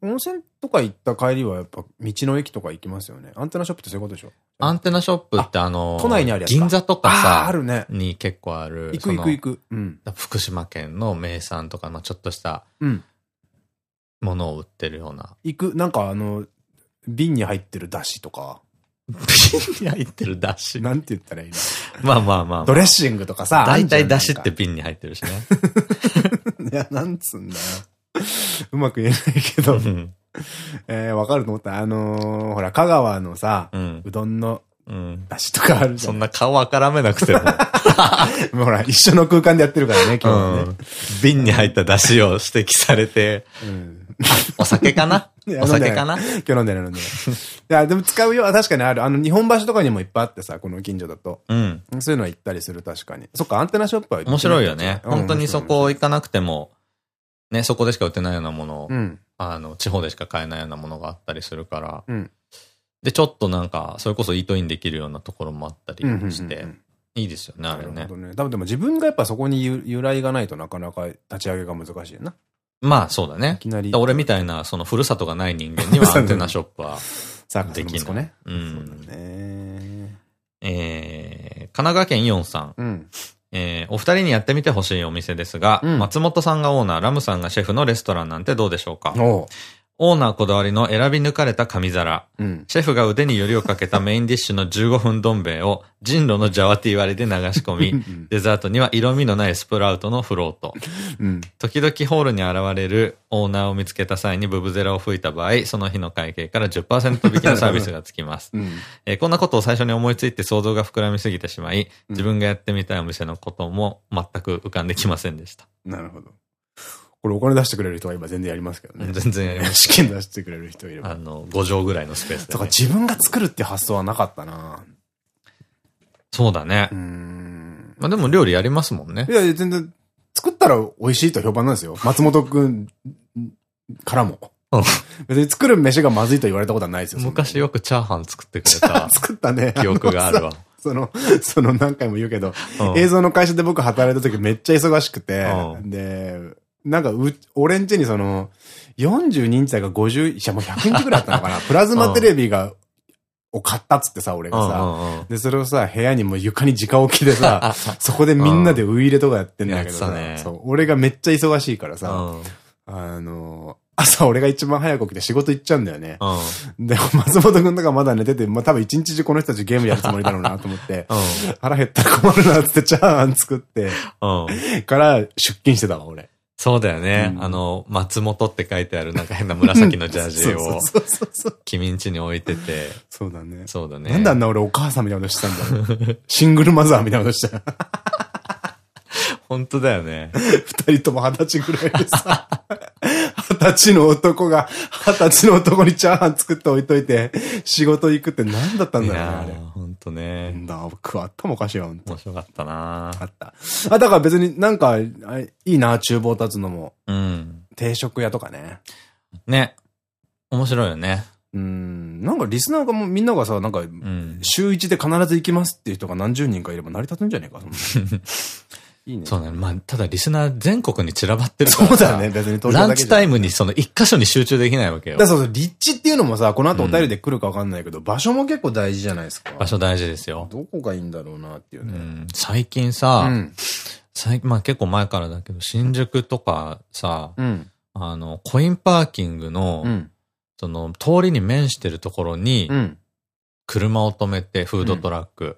温泉とか行った帰りはやっぱ道の駅とか行きますよね。アンテナショップってそういうことでしょ？アンテナショップってあのー都内にあるやつか銀座とかさ、あるね。に結構ある。行く行く行く。く。うん。福島県の名産とかのちょっとしたうん。ものを売ってるような。行く、なんかあの、瓶に入ってるだしとか、瓶に入ってるだし。なんて言ったらいいの？まあまあまあ、まあ。ドレッシングとかさ、大体だしってあんじ瓶に入ってるしね。[LAUGHS] いや、なんつんだよ。うまく言えないけどう、ん。えー、わかると思った。あのー、ほら、香川のさ、うん。うどんのうん。だしとかあるじゃん。そんな顔あからめなくても。[LAUGHS] もうほら、一緒の空間でやってるからね、今日はねうん。瓶に入った出汁を指摘されて、うん。[LAUGHS] お酒かな？お酒かな？今日飲んでない飲んでない。いや、でも使うよ。あ確かにある。あの、日本橋とかにもいっぱいあってさ、この近所だと。うん。そういうのは行ったりする、確かに。そっか、アンテナショップは面白いよね。うん本当にそこ行かなくても、ね、そこでしか売ってないようなものを、うん。あの、地方でしか買えないようなものがあったりするから、うん。で、ちょっとなんか、それこそイートインできるようなところもあったりうん。していいですよね、あれねなるほ。どね。多分でも自分がやっぱそこに由由来がないとなかなか立ち上げが難しいよな。まあ、そうだねい。きなり。俺みたいな、その、ふるさとがない人間には [LAUGHS] アンテナショップは、サーカスの息子ね。う。そうんだね。えー、神奈川県イオンさん。うん。えー、お二人にやってみてほしいお店ですが、うん松本さんがオーナー、ラムさんがシェフのレストランなんてどうでしょうか？オーナーこだわりの選び抜かれた紙皿。うん。シェフが腕によりをかけたメインディッシュの15分どん兵衛を人狼のジャワティ割りで流し込み、デザートには色味のないスプラウトのフロート。うん。時々ホールに現れるオーナーを見つけた際にブブゼラを吹いた場合、その日の会計から10%引きのサービスがつきます。うん。えーこんなことを最初に思いついて想像が膨らみすぎてしまい、自分がやってみたいお店のことも全く浮かんできませんでした。なるほど。これお金出してくれる人は今全然やりますけどね。全然やります。試験出してくれる人いれば。あの、5畳ぐらいのスペースで、とかね。自分が作るって発想はなかったなそうだねう。ん。まあでも料理やりますもんねい。やいや、全然、作ったら美味しいと評判なんですよ。松本くんからもうん。別に作る飯がまずいと言われたことはないですよ。昔よくチャーハン作ってくれた [LAUGHS] 作ったね。記憶があるわ。[LAUGHS] その、その何回も言うけど、うん映像の会社で僕働いた時めっちゃ忙しくて、うんで、なんかう、俺ん家にその、42インチが50、いやもう100インチぐらいあったのかな。[LAUGHS] プラズマテレビが、を買ったっつってさ、俺がさ。で、それをさ、部屋にもう床に直置きでさ、[LAUGHS] そこでみんなでウイイレとかやってんだけどさ、ねそう、俺がめっちゃ忙しいからさ、うんあの、朝俺が一番早く起きて仕事行っちゃうんだよね。うん。で、松本くんとかまだ寝てて、まあ多分一日中この人たちゲームやるつもりだろうなと思って、腹減ったら困るなっつってチャーハン作って。から出勤してたわ、俺。そうだよね。うんあの、松本って書いてあるなんか変な紫のジャージを [LAUGHS] そうそうそうそう。君ん家に置いてて。そうだね。そうだね。なんであんな俺お母さんみたいなことしたんだろう。[LAUGHS] シングルマザーみたいなことしたよ。[LAUGHS] 本当だよね。二人とも二十歳ぐらいでさ。二十歳の男が、二十歳の男にチャーハン作って置いといて、仕事行くって何だったんいだろうね、あれ。とね。なんだ、僕あったもおかしいわ、ほんと面白かったなあった。あ、だから別になんか、あいいな、厨房立つのも。うん。定食屋とかね。ね。面白いよね。うん。なんかリスナーがもうみんながさ、なんか、うん。週一で必ず行きますっていう人が何十人かいれば成り立つんじゃねえか、そんな [LAUGHS] いいね。そうね。まあ、ただリスナー全国に散らばってるからさ。そうだよね、別にランチタイムにその一箇所に集中できないわけよだ。そうそう、立地っていうのもさ、この後お便りで来るかわかんないけど、場所も結構大事じゃないですか。場所大事ですよ。どこがいいんだろうなっていうね。うん、最近さ、うん。最近、まあ結構前からだけど、新宿とかさ、うん。あの、コインパーキングの、うん。その、通りに面してるところにう、ん。車を止めて、フードトラック。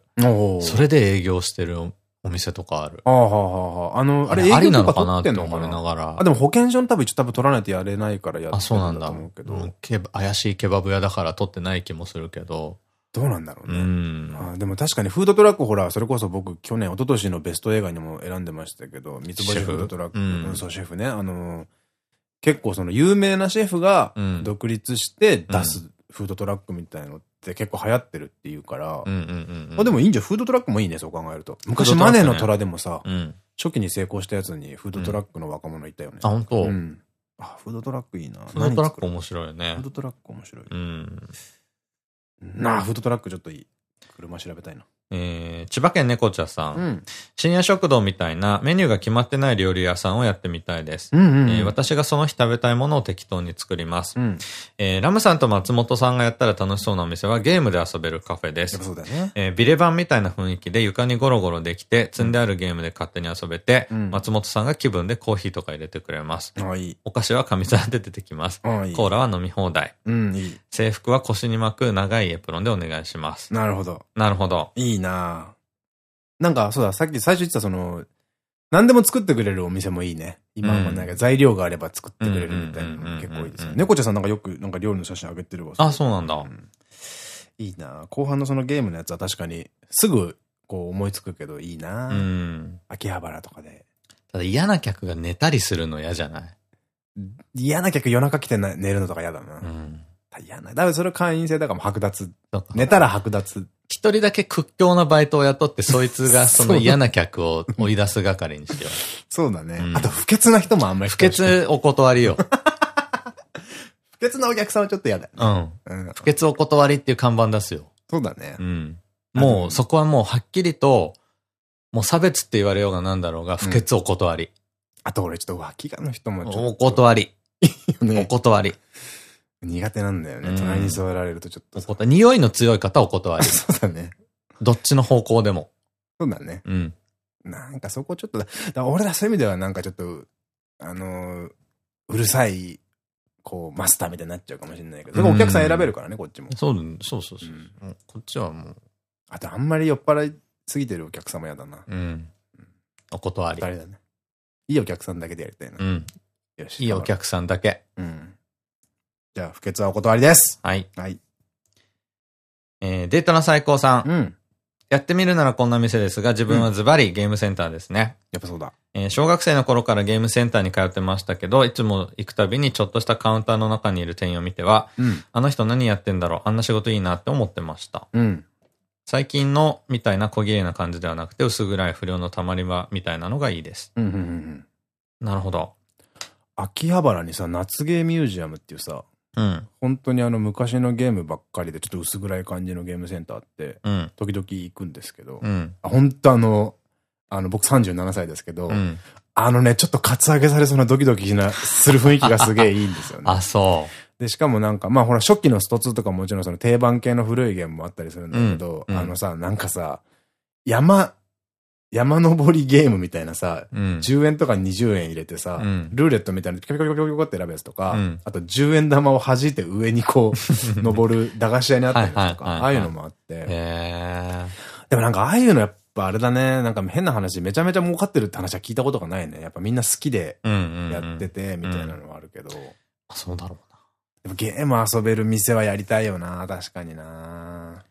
それで営業してるおお店とかある。ああ、はあ、はあ。あの、あれありなのかなって思いなながらあ、。でも保険証の多分一応多分取らないとやれないからやってあ、そうなんだ。と思うけど、うんケバ怪しいケバブ屋だから取ってない気もするけど。どうなんだろううね。ん。あでも確かにフードトラックほら、それこそ僕去年、一昨年のベスト映画にも選んでましたけど、三つ星フ？フードトラック、うんうんそうシェフね。あの、結構その有名なシェフがうん独立して出すフードトラックみたいのって結構流行ってるっていうから、うんうんうんうん。あでもいいんじゃん。フードトラックもいいね、そう考えると。昔マネーの虎でもさ、うん。初期に成功したやつにフードトラックの若者いたよね。あ、本当？うん。あ、フードトラックいいな。フードトラック何面白いよねフー。ドトラック面白い。うん。なあ、フードトラックちょっといい。車調べたいな。えー、千葉県猫茶さん。ん。深夜食堂みたいなメニューが決まってない料理屋さんをやってみたいです。私がその日食べたいものを適当に作ります。うん。えーラムさんと松本さんがやったら楽しそうなお店はゲームで遊べるカフェですね。えービレバンみたいな雰囲気で床にゴロゴロできて、積んであるゲームで勝手に遊べて、うん松本さんが気分でコーヒーとか入れてくれます。いい。お菓子は紙皿で出てきます。ああ、いい。コーラは飲み放題。うん、いい。制服は腰に巻く長いエプロンでお願いします。なるほど。なるほど。いいななんか、そうだ、さっき最初言ってたその、何でも作ってくれるお店もいいね。今はなんか材料があれば作ってくれるみたいなのも結構いいです猫ちゃんさんなんかよくなんか料理の写真あげてるわ。あそうなんだんいいな後半のそのゲームのやつは確かにすぐこう思いつくけどいいなうん。秋葉原とかで。ただ嫌な客が寝たりするの嫌じゃない？嫌な客夜中来てな寝るのとか嫌だな。うん。嫌な。だからそれ会員制だからもう剥奪。寝たら剥奪。一人だけ屈強なバイトを雇って、そいつがその嫌な客を追い出す係にしよう。そうだね。うんあと不潔な人もあんまり不潔お断りよ。[LAUGHS] 不潔なお客さんはちょっと嫌だよね。うん。うん。不潔お断りっていう看板出すよ。そうだねう。ん。もう、そこはもうはっきりと、もう差別って言われようがなんだろうが、不潔お断り。あと俺ちょっと脇がの人もちょおっと。断り。おね。断り。苦手なんだよね。うん隣に座られるとちょっと。匂いの強い方お断り。[LAUGHS] そうだね。どっちの方向でも。そうだね。うん。なんかそこちょっとだ、俺らそういう意味ではなんかちょっと、あのーうるさい、こう、マスターみたいになっちゃうかもしれないけど、お客さん選べるからね、こっちも。そう、そうそうそううんこっちはもう、あとあんまり酔っ払いすぎてるお客様嫌だな。うん。お断り。誰だね。いいお客さんだけでやりたいな。うん。よし。いいお客さんだけ。うん。じゃあ、不潔はお断りです。はい。はい。えー、デートの最高さん。うん。やってみるならこんな店ですが、自分はズバリゲームセンターですね。やっぱそうだ。えー小学生の頃からゲームセンターに通ってましたけど、いつも行くたびにちょっとしたカウンターの中にいる店員を見ては、うん。あの人何やってんだろうあんな仕事いいなって思ってました。うん。最近のみたいな小綺麗な感じではなくて、薄暗い不良のたまり場みたいなのがいいです。うん。うん。うん。なるほど。秋葉原にさ、夏ゲーミュージアムっていうさ、うん。本当にあの昔のゲームばっかりでちょっと薄暗い感じのゲームセンターって、うん。時々行くんですけど、うん。あ本当あの、あの、僕37歳ですけど、うん。あのね、ちょっとカツアゲされそうなドキドキしな、する雰囲気がすげえいいんですよね。[LAUGHS] あ、そで、しかもなんか、まあほら、初期のスト2とかもちろんその定番系の古いゲームもあったりするんだけど、あのさ、なんかさ、山、山登りゲームみたいなさ、う。うん。10円とか20円入れてさ、うんルーレットみたいなピコピコピコピコって選ぶやつとか、うんあと10円玉を弾いて上にこう、登る駄菓子屋にあったりとか、ああいうのもあって、へでもなんかああいうのやっぱあれだね。なんか変な話、めちゃめちゃ儲かってるって話は聞いたことがないね。やっぱみんな好きでやってて、みたいなのはあるけど。そうだろうな。ゲーム遊べる店はやりたいよな、確かにな。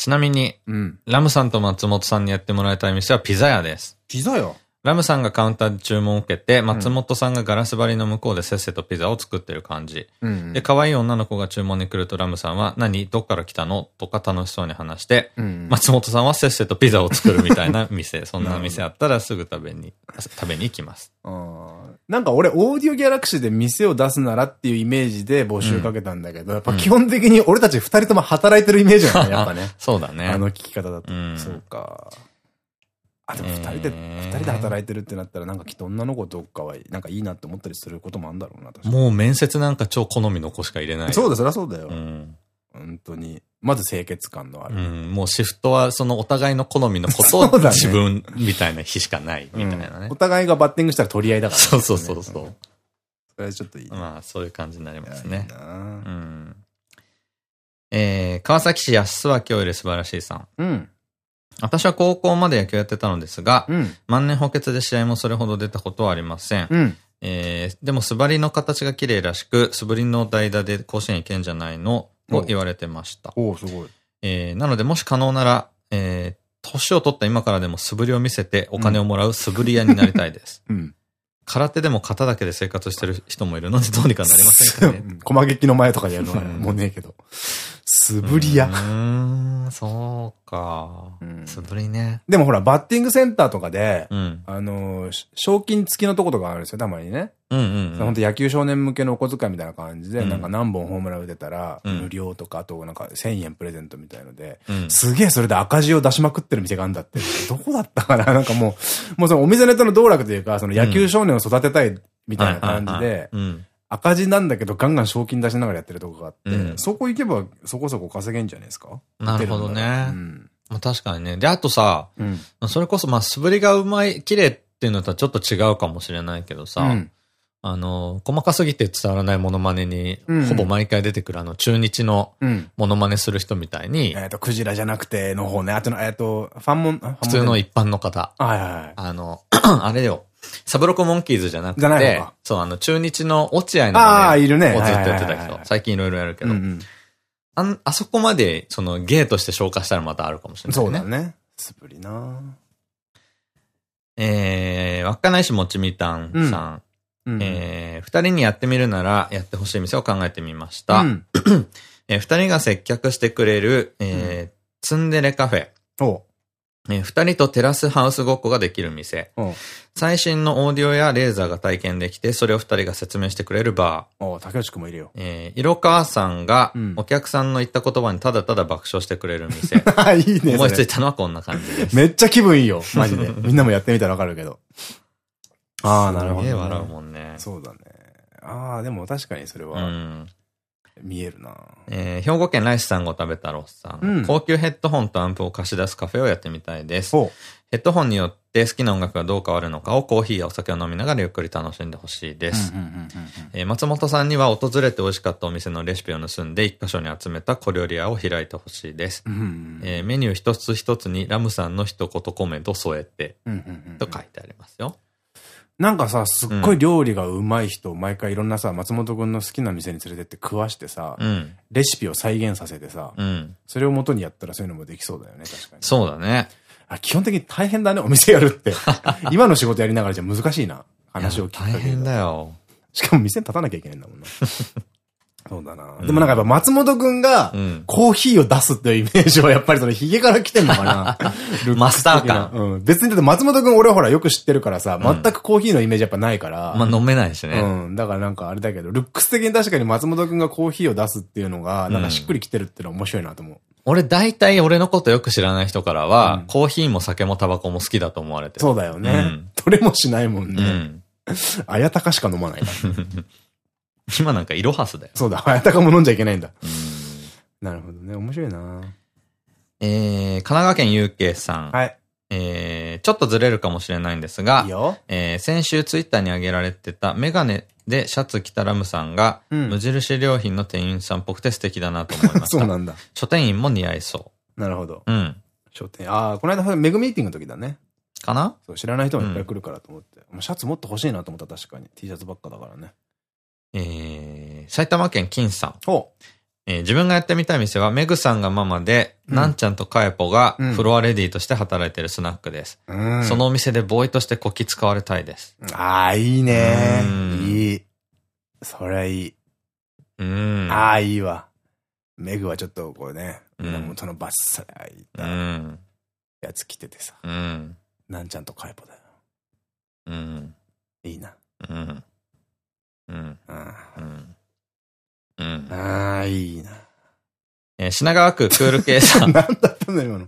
ちなみに、うん、ラムさんと松本さんにやってもらいたい店はピザ屋です。ピザ屋？ラムさんがカウンターで注文を受けて、松本さんがガラス張りの向こうでせっせとピザを作ってる感じ。うんうん、で、可愛い女の子が注文に来るとラムさんは、何？どっから来たの？とか楽しそうに話して、うんうん、松本さんはせっせとピザを作るみたいな [LAUGHS] 店。そんな店あったらすぐ食べに、食べに行きます。なんか俺、オーディオギャラクシーで店を出すならっていうイメージで募集かけたんだけど、うん、やっぱ基本的に俺たち二人とも働いてるイメージなんだね、やっぱね。[LAUGHS] そうだね。あの聞き方だと。うん、そうか。あ、でも二人で、二人で働いてるってなったら、なんかきっと女の子とかは、なんかいいなって思ったりすることもあるんだろうな、もう面接なんか超好みの子しか入れない。そうだ、そりゃそうだよ。うん。本当に。まず清潔感のある。うん、もうシフトはそのお互いの好みのことを自分みたいな日しかないみたいなね。お互いがバッティングしたら取り合いだから、そうそうそうそう。それはちょっといい。まあ、そういう感じになりますね。うん。えー、川崎市安脇より素晴らしいさん。うん。私は高校まで野球やってたのですが、うん、万年補欠で試合もそれほど出たことはありません。うん、えー、でも素張りの形が綺麗らしく、素振りの代打で甲子園行けんじゃないのと言われてました。おおすごい。えー、なのでもし可能なら、えー、年を取った今からでも素振りを見せてお金をもらう素振り屋になりたいです。うん、空手でも型だけで生活してる人もいるのでどうにかなりませんかね。[LAUGHS] 駒劇の前とかでやるのはもうねえけど。素振り屋。うん、そうか。素振りね。でもほら、バッティングセンターとかで、うん、あの、賞金付きのとことかあるんですよ、たまにね。うんうん本当野球少年向けのお小遣いみたいな感じで、うん、なんか何本ホームラン打てたら、無料とか、あとなんか1000円プレゼントみたいので、うん、すげえそれで赤字を出しまくってる店があるんだって。どこだったかな？[LAUGHS] なんかもう、もうそのお店ネタの道楽というか、その野球少年を育てたいみたいな感じで、赤字なんだけどガンガン賞金出しながらやってるとこがあって、うん、そこ行けばそこそこ稼げんじゃないですか？なるほどね。うん、まあ確かにね。で、あとさ、うん、それこそまあ素振りがうまい、綺麗っていうのとはちょっと違うかもしれないけどさ、うん、あの、細かすぎて伝わらないモノマネに、ほぼ毎回出てくるあの中日のモノマネする人みたいに、えっと、クジラじゃなくての方ね、あとの、えっと、ファンモン、普通の一般の方。はいはい。あの、[CLEARS THROAT] あれよ。サブロコモンキーズじゃなくて、そう、あの、中日の落合のああ、いるね。をずっとやってた人。最近いろいろやるけど。ああそこまで、その、ゲーとして消化したらまたあるかもしれないね。そうだね。すぶりなえー、稚内市もちみたんさん。えー、二人にやってみるなら、やってほしい店を考えてみました。えー、二人が接客してくれる、えー、ツンデレカフェ。え二人とテラスハウスごっこができる店。最新のオーディオやレーザーが体験できて、それを二人が説明してくれるバー。お竹内くんもいるよ。えー、色川さんが、お客さんの言った言葉にただただ爆笑してくれる店。[LAUGHS] いいね。思いついたのはこんな感じです。めっちゃ気分いいよ。マジで。[LAUGHS] みんなもやってみたらわかるけど。ああ、なるほど、ね。すげえ笑うもんね。そうだね。ああ、でも確かにそれは。うん。見えるなえー、兵庫県ライスさんご食べたろさん。うん、高級ヘッドホンとアンプを貸し出すカフェをやってみたいです。ヘッドホンによって好きな音楽がどう変わるのかをコーヒーやお酒を飲みながらゆっくり楽しんでほしいです。松本さんには訪れて美味しかったお店のレシピを盗んで一箇所に集めた小料理屋を開いてほしいです。メニュー一つ一つにラムさんの一言コメントを添えて、と書いてありますよ。なんかさ、すっごい料理がうまい人、毎回いろんなさ、松本くんの好きな店に連れてって食わしてさ、うん、レシピを再現させてさ、うん、それを元にやったらそういうのもできそうだよね、確かに。そうだね。あ基本的に大変だね、お店やるって。[LAUGHS] 今の仕事やりながらじゃ難しいな。話を聞く。大変だよ。しかも店立たなきゃいけないんだもんな。そうだな。でもなんかやっぱ松本くんが、コーヒーを出すっていうイメージはやっぱりそのヒゲから来てんのかな。[LAUGHS] マスター感。うん。別にだって松本くん俺はほらよく知ってるからさ、全くコーヒーのイメージやっぱないから。まあ飲めないしね。うん。だからなんかあれだけど、ルックス的に確かに松本くんがコーヒーを出すっていうのが、なんかしっくりきてるっていうのは面白いなと思う。俺大体俺のことよく知らない人からは、コーヒーも酒もタバコも好きだと思われてる。そうだよね。どれもしないもんね。あやたかしか飲まない。[LAUGHS] 今なんかイロハスだよ。そうだ、早高も飲んじゃいけないんだ。なるほどね。面白いなえー、神奈川県有形さん。はい。えー、ちょっとずれるかもしれないんですが、いいえー、先週ツイッターに上げられてたメガネでシャツ着たラムさんが、うん、無印良品の店員さんっぽくて素敵だなと思いました。そうなんだ。書店員も似合いそう。なるほど。うん。商店。ああ、この間、メグミーティングの時だね。かな？そう、知らない人もいっぱい来るからと思って。もうシャツもっと欲しいなと思った、確かに。T シャツばっかだからね。えー、埼玉県金さん。ほえー自分がやってみたい店は、メグさんがママで、うんなんちゃんとカエポがうんフロアレディーとして働いているスナックです。う。うん。そのお店でボーイとしてこき使われたいです。ああ、いいねうん。いい。そりゃいい。うん。ああ、いいわ。メグはちょっとこうね、うん胸元のバッサリ開い。やつ着ててさ、うん。なんちゃんとカイポだよ。うん。いいな。うん。うん。うん。うん。うん。ああ、いいな。えー品川区クール系さん。[LAUGHS] なんだったんだ今の。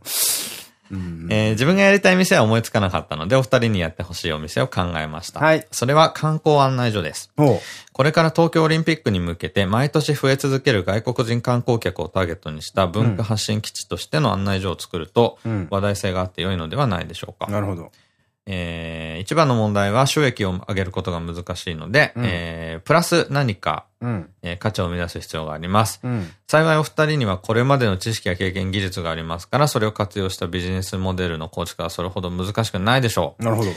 うん。えー自分がやりたい店は思いつかなかったので、お二人にやってほしいお店を考えました。はい。それは観光案内所です。これから東京オリンピックに向けて毎年増え続ける外国人観光客をターゲットにした文化発信基地としての案内所を作るとうん。話題性があって良いのではないでしょうか。なるほど。えー一番の問題は収益を上げることが難しいので、うんえープラス何か、うん。えー価値を生み出す必要があります。うん。幸いお二人にはこれまでの知識や経験、技術がありますから、それを活用したビジネスモデルの構築はそれほど難しくないでしょう。なるほど。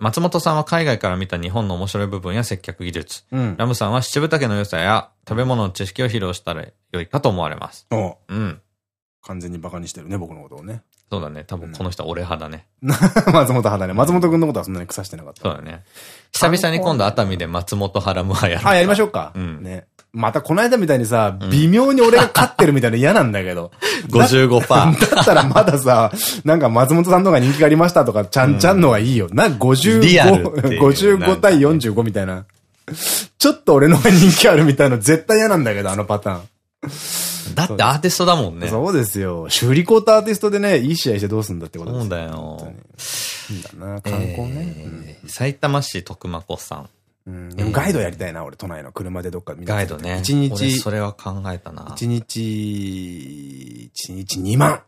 松本さんは海外から見た日本の面白い部分や接客技術。うん。ラムさんは七分丈の良さや食べ物の知識を披露したら良いかと思われます。おうん。完全にバカにしてるね、僕のことをね。そうだね。多分この人は俺派だね。[LAUGHS] 松本派ね。松本くんのことはそんなに腐してなかった。そうだね。久々に今度熱海で松本ハラム派やる。あ、やりましょうか。うんね。またこの間みたいにさ、うん微妙に俺が勝ってるみたいなの嫌なんだけど。[LAUGHS] 55%。[LAUGHS] だったらまださ、なんか松本さんとか人気がありましたとか、ちゃんちゃんのはいいよ。な、55、リアルっていう55対45みたいな。ちょっと俺の方が人気あるみたいなの絶対嫌なんだけど、あのパターン。だってアーティストだもんね。そうですよ。修理コートアーティストでね、いい試合してどうすんだってことですそうだよいいんだな、観光ね。えー埼玉市徳間子さん。うんうんでもガイドやりたいな、俺、都内の車でどっか見ガイドね。一日、俺それは考えたな。一日、一日2万。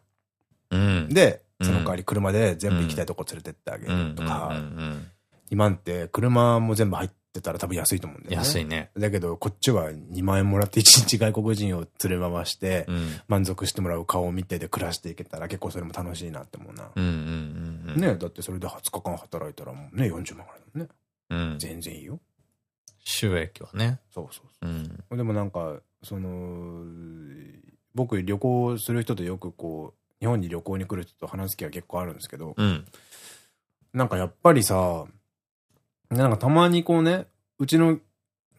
うん。で、うんその代わり車で全部行きたいとこ連れてってあげるとか、2万って車も全部入ってたら多分安いと思うんだよね。安いね。だけど、こっちは2万円もらって1日外国人を連れ回してう、ん。満足してもらう顔を見てで暮らしていけたら結構それも楽しいなって思うな。うんうんうん。ねだってそれで20日間働いたらもうね、40万ぐらいだもんね。うん。全然いいよ。収益はね。そうそうそう。うん。でもなんか、その、僕旅行する人とよくこう、日本に旅行に来る人と話す機会結構あるんですけど、うん。なんかやっぱりさ、なんかたまにこうね、うちの、う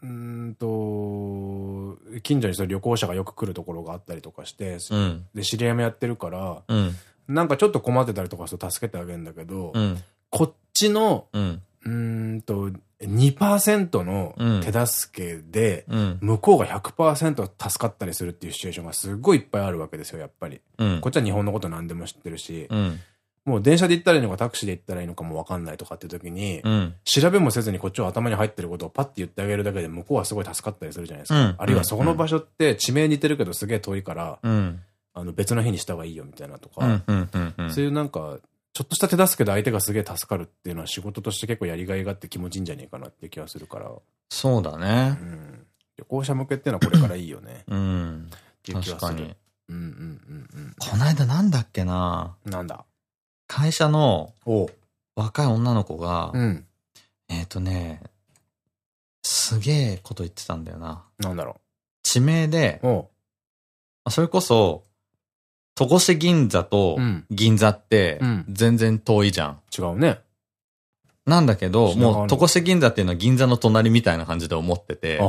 ーんと、近所にその旅行者がよく来るところがあったりとかして、うん。で、知り合いもやってるから、うん。なんかちょっと困ってたりとかすると助けてあげるんだけど、うん。こっちの、うん。うーんと、2%のうん手助けで、うん。向こうが100%助かったりするっていうシチュエーションがすごいいっぱいあるわけですよ、やっぱり。うんこっちは日本のこと何でも知ってるし、うん。もう電車で行ったらいいのかタクシーで行ったらいいのかもわかんないとかっていう時に、うん。調べもせずにこっちは頭に入ってることをパッて言ってあげるだけで向こうはすごい助かったりするじゃないですか。うんあるいはそこの場所って地名似てるけどすげえ遠いから、うん。あの別の日にした方がいいよみたいなとか、うん。うん。うん。うん。そういうなんか、ちょっとした手助けで相手がすげえ助かるっていうのは仕事として結構やりがいがあって気持ちいいんじゃねえかなって気がするから、そうだねう。ん。旅行者向けっていうのはこれからいいよね。うん。っていう気がする。確かに。うんうんうんこないだなんだっけなうん。なんだ？会社の。若い女の子が、うん。えっとね、すげえこと言ってたんだよな。なんだろ地名で。それこそ、戸越銀座とうん銀座ってうん全然遠いじゃん。違うね。なんだけど、もう戸越銀座っていうのは銀座の隣みたいな感じで思ってて。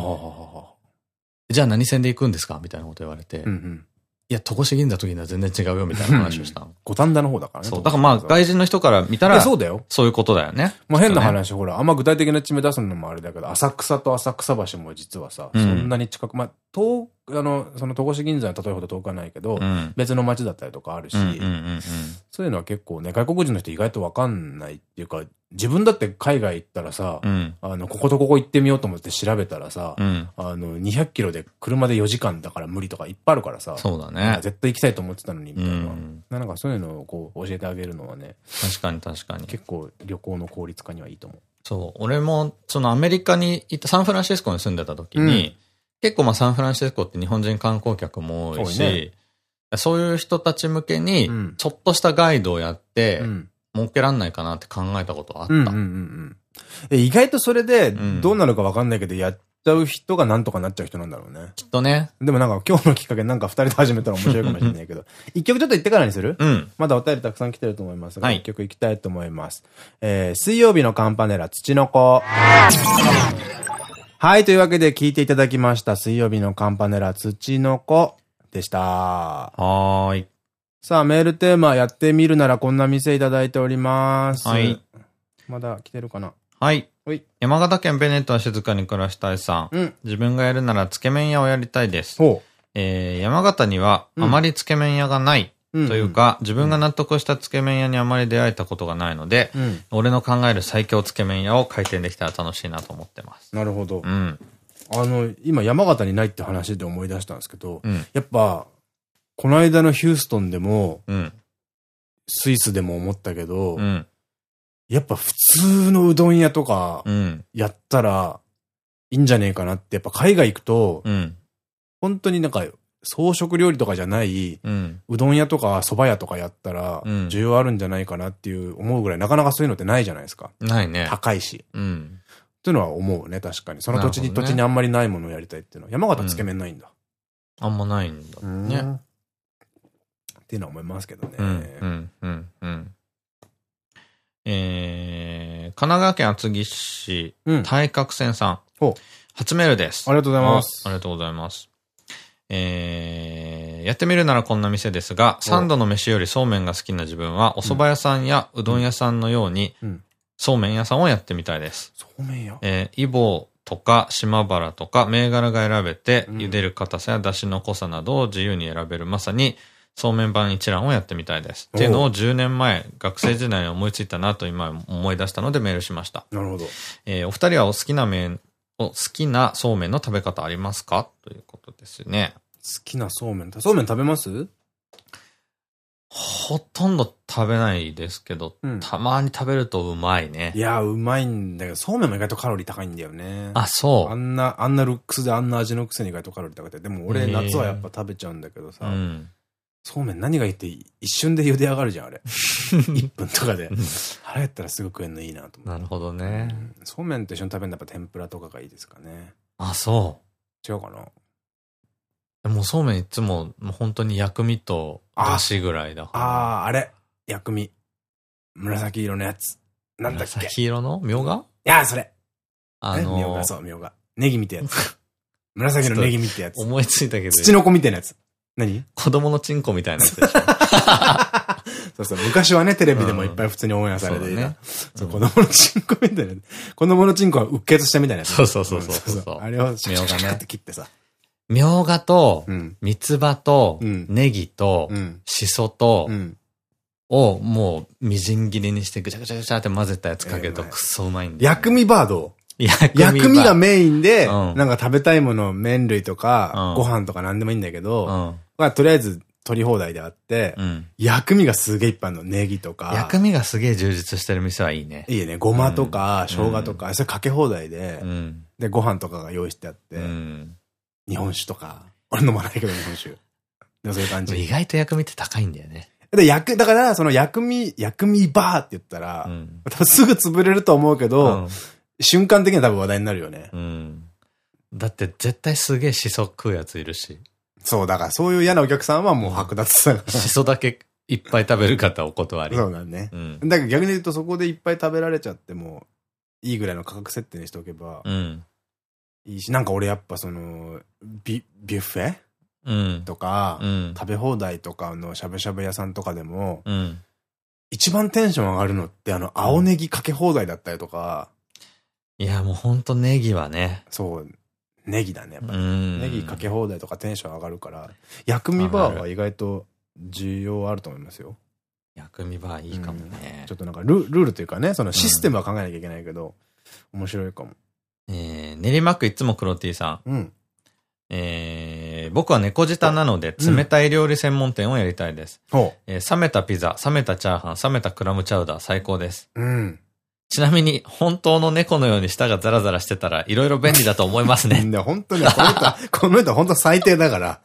じゃあ何線で行くんですか？みたいなこと言われて、うんうん。いや、戸越銀座と銀座全然違うよみたいな話をしたの。五反田の方だからね。そう。だからまあ、外人の人から見たら、そうだよ。そういうことだよね。まあ変な話、ほら、あんま具体的な地名出すのもあれだけど、浅草と浅草橋も実はさ、うんそんなに近く、まあ、遠、あの、その戸越銀座に例えるほど遠くはないけど、うん。別の街だったりとかあるし。そういうのは結構ね、外国人の人意外とわかんないっていうか、自分だって海外行ったらさ、うん。あの、こことここ行ってみようと思って調べたらさ、うん。あの、200キロで車で4時間だから無理とかいっぱいあるからさ、そうだね。絶対行きたいと思ってたのに、みたいな。うんなんかそういうのをこう教えてあげるのはね、確かに確かに。結構旅行の効率化にはいいと思う。そう。俺も、そのアメリカに行った、サンフランシスコに住んでた時に、うん結構まあサンフランシスコって日本人観光客も多いし、ねそういう人たち向けにうん、ちょっとしたガイドをやって、うん。儲けらんないかなって考えたことはあった。うんうんうんうん。え意外とそれで、んどうなるかわかんないけど、やっちゃう人がなんとかなっちゃう人なんだろうね。きっとね。でもなんか今日のきっかけなんか二人で始めたら面白いかもしれないけど。[LAUGHS] 一曲ちょっと言ってからにする？うん。まだお便りたくさん来てると思いますが、はい一曲いきたいと思います。えー、水曜日のカンパネラ、土の子。[LAUGHS] はい、というわけで聞いていただきました。水曜日のカンパネラ、土の子でした。はーい。さあ、メールテーマやってみるならこんな店いただいております。はい。まだ来てるかな？はい。はい。山形県ベネットは静かに暮らしたいさん。うん。自分がやるならつけ麺屋をやりたいです。ほえー、山形にはあまりつけ麺屋がない。う。という、か、自分が納得したつけ麺屋にあまり出会えたことがないので、うん。俺の考える最強つけ麺屋を開店できたら楽しいなと思ってます。なるほどう。ん。あの、今山形にないって話で思い出したんですけど、うん。やっぱ、この間のヒューストンでも、うん。スイスでも思ったけど、うん。やっぱ普通のうどん屋とかうん。やったらいいんじゃねえかなって、やっぱ海外行くと、うん。本当になんか装飾料理とかじゃない、うん。うどん屋とか蕎麦屋とかやったら、うん需要あるんじゃないかなっていう思うぐらい、なかなかそういうのってないじゃないですか。ないね。高いし。うん。っていうのは思うね、確かに。その土地に、ね土地にあんまりないものをやりたいっていうのは。山形つけ麺ないんだ。あんまないんだね。ね。っていうのは思いますけどね。うん。うん。うん。うん。えー、神奈川県厚木市、うん対角線さん。初メールです。ありがとうございますおありがとうございます。えー、やってみるならこんな店ですが、三度の飯よりそうめんが好きな自分は、お蕎麦屋さんやうどん屋さんのようにうん、そうめん屋さんをやってみたいです。そうめん屋。えー、イボとか島原とか銘柄が選べて、うん茹でる硬さや出汁の濃さなどを自由に選べるまさに、そうめん版一覧をやってみたいです。っていうのを10年前、学生時代に思いついたなと今思い出したのでメールしました。なるほど。えーお二人はお好きな麺、お好きなそうめんの食べ方ありますか？ということですね。好きなそうめん。そうめん食べます？ほとんど食べないですけど、うんたまに食べるとうまいねい。や、うまいんだけど、そうめんも意外とカロリー高いんだよね。あ、そあんな、あんなルックスであんな味のくせに意外とカロリー高くて。でも俺、夏はやっぱ食べちゃうんだけどう。さ、うん。そうめん何がいいって一瞬で茹で上がるじゃん、あれ。[LAUGHS] 1分とかで。腹減ったらすぐ食えるのいいなと思なるほどう。ね。うんそうめんと一緒に食べるのはやっぱ天ぷらとかがいいですかね。あ、そう。違うかな？でもそうめんいつも、もう本当に薬味とだしぐらいだから。ああー、あれ。薬味。紫色のやつ。なんだっけ？い紫色の？みょうが？や、それ。あのえみょうが、そう、みょうが。ネギみたいなやつ。紫のネギみたいなやつ。思いついたけど、土の子みたいなやつ。何？子供のチンコみたいなやつでしょ。[LAUGHS] そうそう、昔はね、テレビでもいっぱい普通にオンエアされていた。そうだねそう、子供のチンコみたいな。子供のチンコはうっ血したみたいなやつ。そうそうそうそうあれをシャカシャカって切ってさ。みょうがとう、ん。三つ葉と、うんネギとう、ん。しそとう、ん。をもうみじん切りにしてぐちゃぐちゃぐちゃって混ぜたやつかけるとくっそうまいんだ。薬味バード薬薬味がメメインで、うんなんか食べたいもの、麺類とか、うんご飯とか何でもいいんだけうど、ん。まあとりあえず取り放題であってう、ん。薬味がすげえいっぱいの。ネギとか。薬味がすげえ充実してる店はいいね。いいよね。ごまとか、うん生姜とか、それかけ放題でう、ん。で、ご飯とかが用意してあってう、ん。日本酒とか。俺飲まないけど、日本酒。でもそういう感意じ。外と薬味って高いんだよね。で、薬、だから、その薬味、薬味バーって言ったらう、ん。多分すぐ潰れると思うけうどん、瞬間的には多分話題になるよね。うん。だって絶対すげえシソ食うやついるし。そう、だからそういう嫌なお客さんはもう剥奪さ。シソだけいっぱい食べる方お断り。そうだね。うん。だから逆に言うとそこでいっぱい食べられちゃっても、いいぐらいの価格設定にしておけばうん。いいし、なんか俺やっぱその、ビ、ビュッフェ？うん。とかう、ん。食べ放題とかのしゃぶしゃぶ屋さんとかでも、うん。一番テンション上がるのってあの、青ネギかけ放題だったりとか、いや、もうほんとネギはね。そう、ネギだね、やっぱり。うん。ネギかけ放題とかテンション上がるから、薬味バーは意外と需要あると思いますよ。薬味バーいいかもねちょ。っとなんかルルールというかね、そのシステムは考えなきゃいけないけど、面白いかも。えー、練馬区いつも黒 T さん。うん。えー、僕は猫舌なので冷たい料理専門店をやりたいです。ほえー冷めたピザ、冷めたチャーハン、冷めたクラムチャウダー最高です。う。うん。ちなみに、本当の猫のように舌がザラザラしてたら、いろいろ便利だと思いますね。[LAUGHS] ね、本当に、この人、[LAUGHS] この人本当最低だから。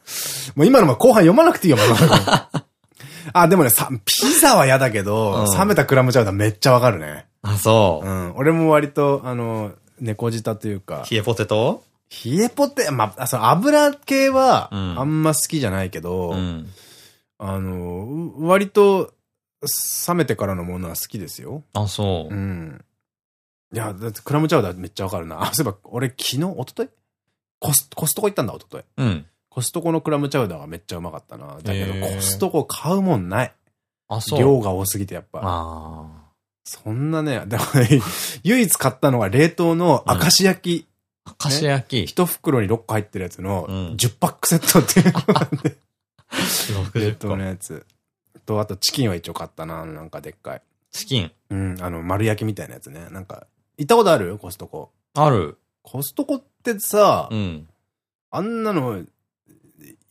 もう今のも後半読まなくていいよ、[LAUGHS] あ、でもね、さ、ピザは嫌だけど、うん、冷めたクラムチャウダーめっちゃわかるね。あ、そう。うん。俺も割と、あの、猫舌というか。冷えポテト？冷えポテ、まあ、その油系は、あんま好きじゃないけど、うん、あの、割と、冷めてからのものは好きですよ。あ、そう。うん。いや、だってクラムチャウダーめっちゃわかるな。あ、[LAUGHS] そういえば、俺昨日、一昨日？コス、コストコ行ったんだ、一昨日。うん。コストコのクラムチャウダーがめっちゃうまかったな。だけど、コストコ買うもんない。あ、そう。量が多すぎて、やっぱ。ああ。そんな [LAUGHS] ね、唯一買ったのは冷凍の明石焼き。明石焼き一袋に6個入ってるやつの、10パックセットっていうので。[LAUGHS] 冷凍のやつ。と、あとチキンは一応買ったな、なんかでっかい。チキン？うん、あの、丸焼きみたいなやつね。なんか、行ったことある？コストコ。ある。コストコってさ、うん、あんなの、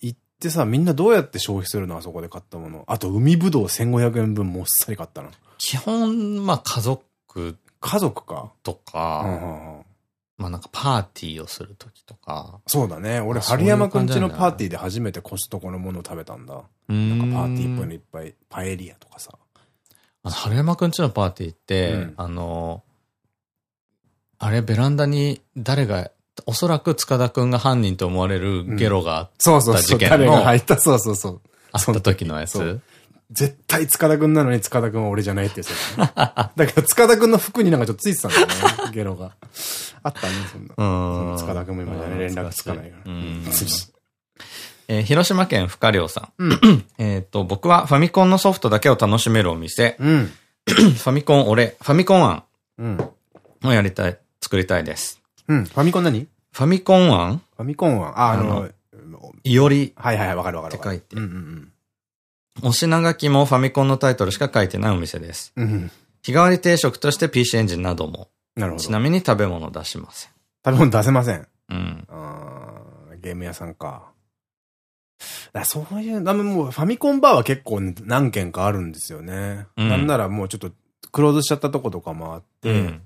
行ってさ、みんなどうやって消費するの？あそこで買ったもの。あと、海ぶどう1500円分もっさり買ったの。基本、まあ家族。家族か。とか、まあなんかパーティーをするときとか。そうだね。俺、春山くんちのパーティーで初めてコストコのものを食べたんだ。なんかパーティーっぽいのいっぱい、パエリアとかさ。あの、春山くんちのパーティーって、うん、あの、あれ、ベランダに誰が、おそらく塚田くんが犯人と思われるゲロがあった事件の、うん、そうそうそう、誰が入った、そうそうそう。あった時のやつ？絶対塚田くんなのに塚田くんは俺じゃないって言ってた。だけど塚田くんの服になんかちょっとついてたんだよね、ゲロが。あったね、そんな。塚田くんも今じゃね、連絡つかないから。えー、広島県深良さん。うん、[CLEARS THROAT] えっと、僕はファミコンのソフトだけを楽しめるお店。うん、[CLEARS THROAT] ファミコン俺、ファミコン案。うん。をやりたい、作りたいです。うん。ファミコン何？ファミコン案？ファミコン案あ、あの、いおり。はいはいはい、わかるわかる。って書いて。うんうんうん。お品書きもファミコンのタイトルしか書いてないお店です。うん。日替わり定食として PC エンジンなども。なるほど。ちなみに食べ物出しません。食べ物出せません。うん。あゲーム屋さんか。だそういう、だもうファミコンバーは結構何軒かあるんですよね。うん、なんならもうちょっとクローズしちゃったとことかもあって、うん、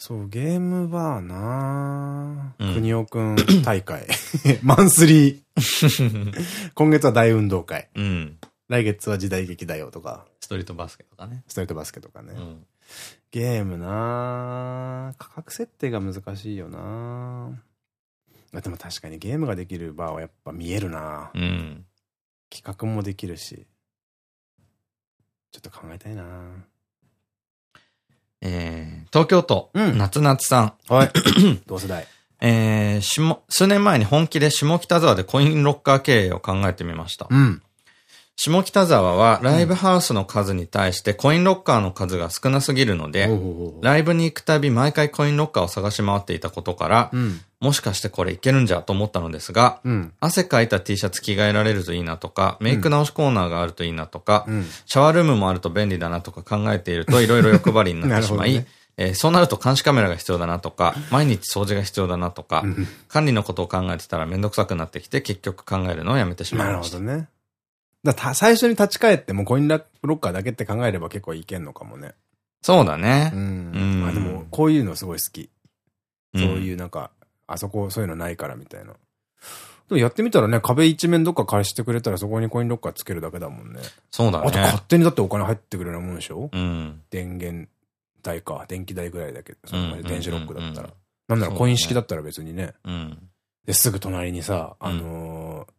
そう、ゲームバーなぁ。くにおくん大会。[LAUGHS] マンスリー。[LAUGHS] 今月は大運動会。うん、来月は時代劇だよとか。ストリートバスケとかね。ストリートバスケとかね。うん、ゲームなぁ。価格設定が難しいよなぁ。でも確かにゲームができるバーはやっぱ見えるなうん。企画もできるし。ちょっと考えたいなえー、東京都、うん、夏夏さん。はい。[CLEARS THROAT] 同世代。えー、しも、数年前に本気で下北沢でコインロッカー経営を考えてみました。うん。下北沢はライブハウスの数に対してコインロッカーの数が少なすぎるので、ライブに行くたび毎回コインロッカーを探し回っていたことから、うん、もしかしてこれいけるんじゃと思ったのですが、うん、汗かいた T シャツ着替えられるといいなとか、メイク直しコーナーがあるといいなとか、うん、シャワールームもあると便利だなとか考えていると [LAUGHS] いろいろ欲張りになってしまい、ね、[LAUGHS] えー、そうなると監視カメラが必要だなとか、毎日掃除が必要だなとか、管理のことを考えてたらめんどくさくなってきて結局考えるのをやめてしまいました。なるほどね。だ最初に立ち返ってもコインロッカーだけって考えれば結構いけんのかもね。そうだね。うん。うん、あでも、こういうのすごい好き。そういうなんか、あそこそういうのないからみたいな。でもやってみたらね、壁一面どっか返してくれたらそこにコインロッカーつけるだけだもんね。そうだね。あと勝手にだってお金入ってくるようなもんでしょ？うん。電源代か、電気代ぐらいだけど、その電子ロックだったら。なんならコイン式だったら別にね。うん。で、すぐ隣にさ、あのー、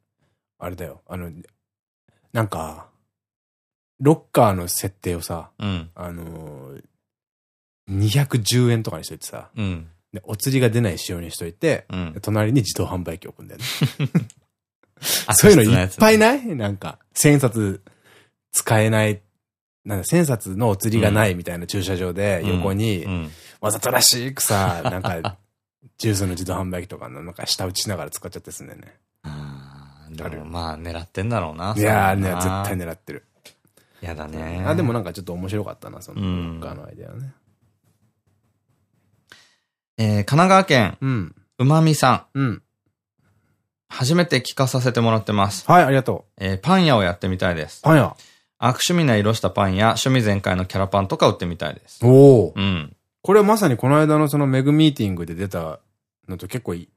あれだよ、あの、なんか、ロッカーの設定をさ、うん、あのー、210円とかにしといてさ、うん、でお釣りが出ない仕様にしといて、うん、隣に自動販売機置くんだよね。[LAUGHS] そういうのいっぱいない？なんか、千冊使えない、なんか千冊のお釣りがないみたいな駐車場で横に、わざとらしくさ、[LAUGHS] なんか、ジュースの自動販売機とかのなんか下打ちしながら使っちゃってすんだよね。でもまあ狙ってんだろうな。いやーね、絶対狙ってる。やだね。あ、でもなんかちょっと面白かったな、その、他のアイデアね。えー、神奈川県、うん。うまみさん。うん。初めて聞かさせてもらってます。はい、ありがとう。えー、パン屋をやってみたいです。パン屋悪趣味な色したパンや趣味全開のキャラパンとか売ってみたいです。おお。うん。これはまさにこの間のそのメグミーティングで出たのと結構い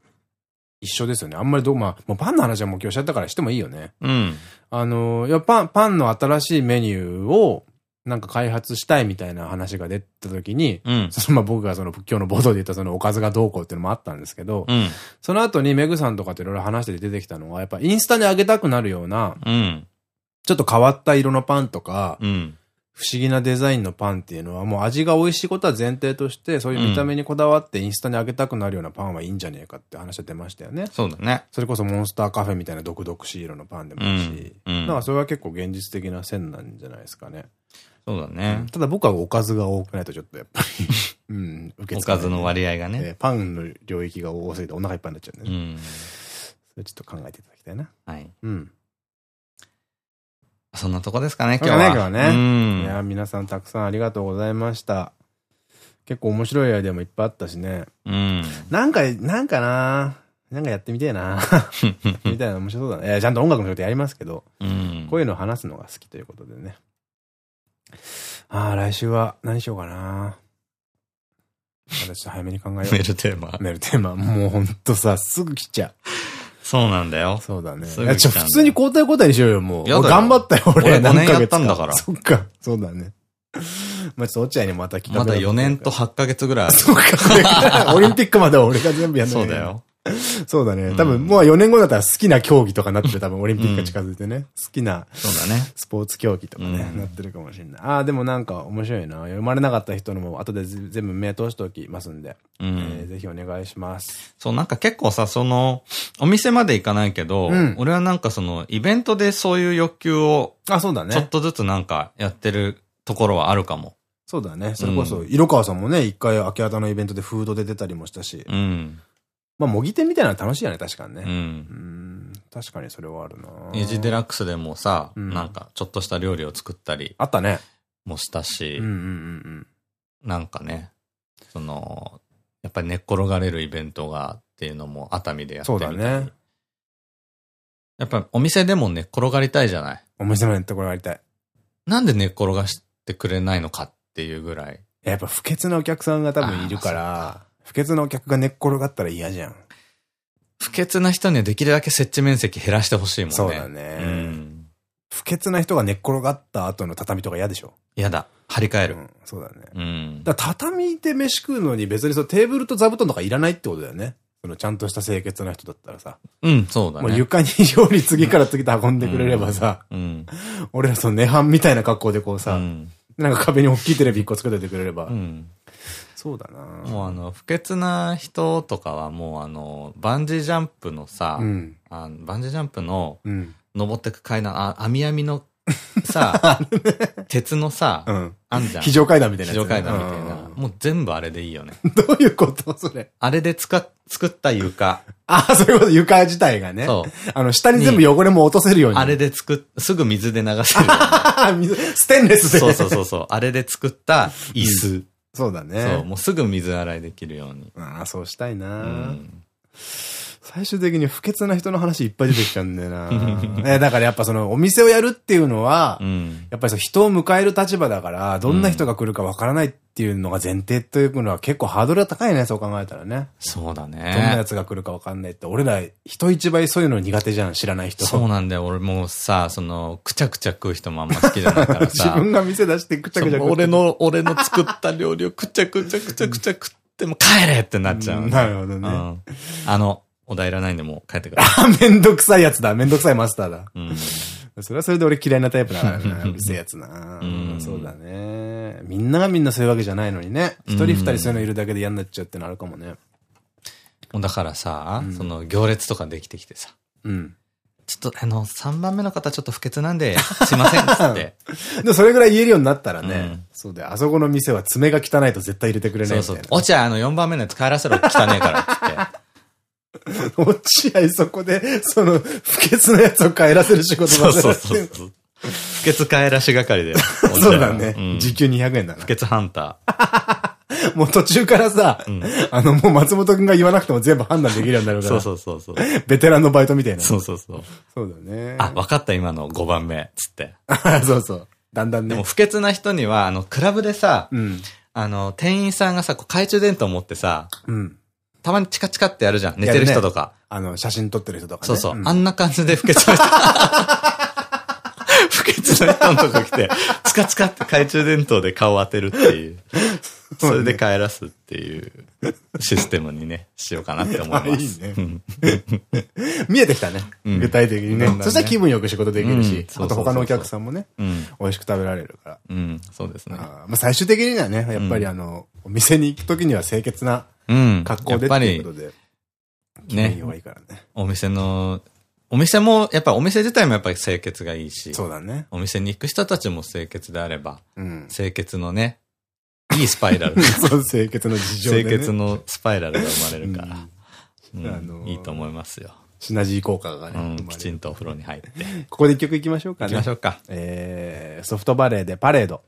一緒ですよね。あんまりど、まあ、もうパンの話はもう今日しちゃったからしてもいいよね。うん。あの、いや、パン、パンの新しいメニューをなんか開発したいみたいな話が出た時に、うん。そのまあ僕がその今日の冒頭で言ったそのおかずがどうこうっていうのもあったんですけど、うん。その後にメグさんとかといろいろ話してて出てきたのが、やっぱインスタに上げたくなるような、うん。ちょっと変わった色のパンとか、うん。不思議なデザインのパンっていうのはもう味が美味しいことは前提として、そういう見た目にこだわってインスタに上げたくなるようなパンはいいんじゃねえかって話は出ましたよね。そうだね。それこそモンスターカフェみたいな毒々しい色のパンでもいいし、だからそれは結構現実的な線なんじゃないですかね。そうだね。ただ僕はおかずが多くないとちょっとやっぱり [LAUGHS] うん、受けお付けないかずの割合がね。えーパンの領域が多すぎてお腹いっぱいになっちゃうんでうね。ん。それちょっと考えていただきたいな。はい。うん。そんなとこですかね、今日は。ね今日はねうん。いや、皆さんたくさんありがとうございました。結構面白いアイデアもいっぱいあったしね。うん。なんか、なんかななんかやってみてえな [LAUGHS] みたいな面白そうだね。ちゃんと音楽の仕事やりますけど、うんこういうのを話すのが好きということでね。ああ、来週は何しようかなまだちょっと早めに考えよう。メールテーマ。メールテーマ。もうほんとさ、すぐ来ちゃう。そうなんだよ。そうだね。いや、ちょ、普通に交代交代にしようよ、もう。俺頑張ったよ、俺。俺何ヶ月やったんだからそっか、そうだね。まあちょっと落合にまた聞かせまだ4年と8ヶ月ぐらい。そうか、オリンピックまでは俺が全部やんないそうだ。よ。[LAUGHS] そうだね。多分、もう4年後だったら好きな競技とかなってる。多分、オリンピックが近づいてね。好きなそうだね。スポーツ競技とかね、うんなってるかもしれない。ああ、でもなんか面白いな。読まれなかった人のも後で全部目通しておきますんで、うえん。ーぜひお願いします。そう、なんか結構さ、その、お店まで行かないけど、うん俺はなんかその、イベントでそういう欲求を、あ、そうだね。ちょっとずつなんかやってるところはあるかも。そうだね。それこそ、色川さんもね、一回秋葉原のイベントでフードで出たりもしたし、うん。まあ、模擬店みたいなの楽しいよね、確かにね。う。うんん、確かにそれはあるなエジデラックスでもさ、うんなんかちょっとした料理を作ったりあったね。もしたし、うんうんうんなんかね、その、やっぱり寝っ転がれるイベントがっていうのも熱海でやってみたり。そうだねやっぱお店でも寝っ転がりたいじゃない？お店までところやりたい。なんで寝っ転がしてくれないのかっていうぐらい。やっぱ不潔なお客さんが多分いるから、不潔なお客が寝っ転がったら嫌じゃん。不潔な人にはできるだけ設置面積減らしてほしいもんね。そうだねうん。不潔な人が寝っ転がった後の畳とか嫌でしょ。やだ。張り替える。うん、そうだね。うん。だ畳で飯食うのに別にそうテーブルと座布団とかいらないってことだよね。そのちゃんとした清潔な人だったらさ。うん、そうだね。もう床に [LAUGHS] 料理次から次と運んでくれればさ、うん。俺らその涅槃みたいな格好でこうさ、うん。なんか壁に大きいテレビ一個作っててくれれば。うん。そうだなもうあの、不潔な人とかはもうあの、バンジージャンプのさ、うん。あのバンジージャンプのうん。登ってく階段、あ、網網の [LAUGHS] さ、鉄のさ、うん。あんじゃん。非常階段みたいなね。常階段みたいな。うんもう全部あれでいいよね。[LAUGHS] どういうことそれ？あれでつか、作った床。ああ、そういうこと、床自体がね。そう。あの、下に全部汚れも落とせるように。あれで作っ、すぐ水で流せる。[LAUGHS] 水ステンレスで。そうそうそうそう。あれで作った椅子。そうだね。そう。もうすぐ水洗いできるように。ああ、そうしたいうな、ん。最終的に不潔な人の話いっぱい出てきちゃうんだよな [LAUGHS] えだからやっぱそのお店をやるっていうのは、うん。やっぱりそう人を迎える立場だから、どんな人が来るかわからないっていうのが前提というのは結構ハードルが高いね、そう考えたらね。そうだどんなやね。つが来るかわかんないって。俺ら人一倍そういうの苦手じゃん、知らない人。そうなんだよ。俺もうさ、その、くちゃくちゃ食う人もあんま好きじゃないから自さ。[LAUGHS] 分が店出してくちゃくちゃそう俺の、俺の作った料理をくちゃくちゃくちゃくちゃ食っても帰れってなっちゃう。なるほどね。うん。あの、お題いらないんでもう帰ってくださ [LAUGHS] あ、めんどくさいやつだ。めんどくさいマスターだ。い。うん。それはそれで俺嫌いなタイプだからな。[LAUGHS] うるせえやつな。うんそうだね。みんながみんなそういうわけじゃないのにね。一人二人そういうのいるだけで嫌になっちゃうってのあるかもね。だからさ、その行列とかできてきてさ。うん。ちょっと、あの、3番目の方ちょっと不潔なんで、すいません、つって。[LAUGHS] でもそれぐらい言えるようになったらね。うんそうだよ。あそこの店は爪が汚いと絶対入れてくれないそうそう。落合、あの、4番目のやつ帰らせろ、汚ねえから、つって。[LAUGHS] 落合そこで、その、不潔なやつを帰らせる仕事そうそうそうそう。不潔帰らし係で。[LAUGHS] そうだね。うん時給200円だな不。潔ハンタ [LAUGHS] もう途中からさ、んあの、もう松本くんが言わなくても全部判断できるようになるー。から。そうそうそうそう。ベテランのバイトみたいな。そうそうそう。そうだね。あ、わかった、今の5番目、つって。そうそう。だんだんね。でも不潔な人には、あの、クラブでさ、うん。あの、店員さんがさ、こう懐中電灯持ってさ、うん。たまにチカチカってやるじゃん。寝てる人とか。あの、写真撮ってる人とかね。そうそう。んあんな感じで不潔な人。[LAUGHS] 不潔な人のとこ来て、つかつかって懐中電灯で顔当てるっていう。それで帰らすっていうシステムにね、しようかなって思います。あいいねうん見えてきたね。うん具体的にねそしたら気分よく仕事できるうんし、あと他のお客さんもね、うん。美味しく食べられるから。うん。そうですね。まあ最終的にはね、やっぱりあの、お店に行くときには清潔なうん。格好でってやっぱりいうことで、気分いからね。お店の、お店も、やっぱお店自体もやっぱり清潔がいいし、そうだね。お店に行く人たちも清潔であれば、うん。清潔のね、いいスパイラル。[LAUGHS] そう、清潔の事情で、ね。清潔のスパイラルが生まれるから、うんあのーいいと思いますよ。シナジー効果がね、うん、きちんとお風呂に入って。ここで一曲いきましょうかね。行きましょうか。えー、ソフトバレーでパレード。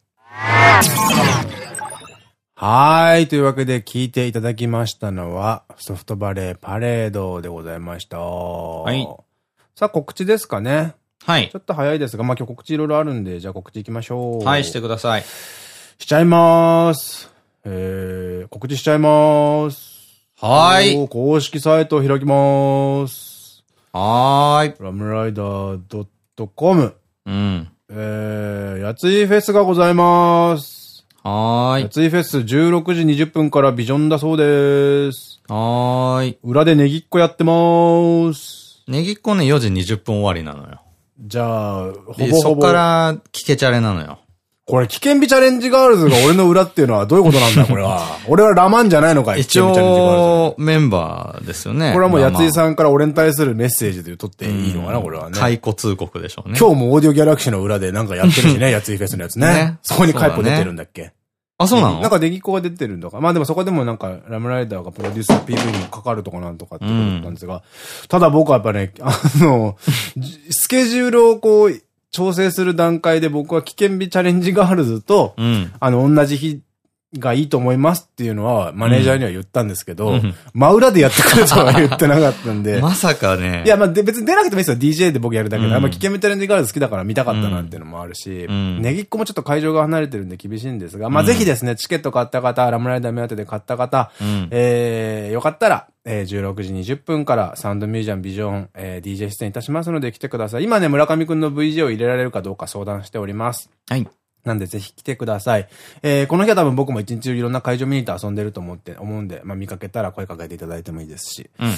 はーい。というわけで聞いていただきましたのは、ソフトバレーパレードでございました。はいさあ、告知ですかね。はいちょ。っと早いですが、まあ今日告知いろいろあるんで、じゃあ告知いきましょう。はい、してください。しちゃいまーす。えー、告知しちゃいまーす。はーい。公式サイトを開きまーす。はーい。ラムライダー .com。うん。えー、やついフェスがございます。はーい。やついフェス16時20分からビジョンだそうです。はーい。裏でネギっこやってまーす。ネギっ子ね、4時20分終わりなのよ。じゃあ、ほで、ぼほぼ。そっから、聞けちゃれなのよ。これ、危険日チャレンジガールズが俺の裏っていうのはどういうことなんだ、これは。[LAUGHS] 俺はラマンじゃないのかい一危険日チャレンジガールズ応、メンバーですよね。これはもう、やついんさんから俺に対するメッセージで取っていいのかな、これはね。解雇通告でしょうね。今日もオーディオギャラクシーの裏でなんかやってるしね、やついフェスのやつね。ねそこにカイポ出てるんだっけあ、そうなの？なんかデギコが出てるんだか。まあでもそこでもなんか、ラムライダーがプロデュース PV にもかかるとかなんとかってことなんですが、ただ僕はやっぱね、あの、じスケジュールをこう、調整する段階で僕は危険日チャレンジガールズと、うん。あの、同じ日がいいと思いますっていうのは、マネージャーには言ったんですけど、うん真裏でやってくれとは言ってなかったんで、[LAUGHS] まさかね。いや、まあ、で別に出なくてもいいですよ。DJ で僕やるだけで。うんあんま危険メタレンジガールズ好きだから見たかったなっていうのもあるし、うんネギっ子もちょっと会場が離れてるんで厳しいんですが、まあ、ぜひですね、チケット買った方、ラムライダー目当てで買った方、うん。えー、よかったら、えー、16時20分からサウンドミュージアムビジョン、えー、DJ 出演いたしますので来てください。今ね、村上くんの VJ を入れられるかどうか相談しております。はい。なんでぜひ来てください。えー、この日は多分僕も一日中いろんな会場見に行って遊んでると思って、思うんで、まあ見かけたら声かけていただいてもいいですし、うん。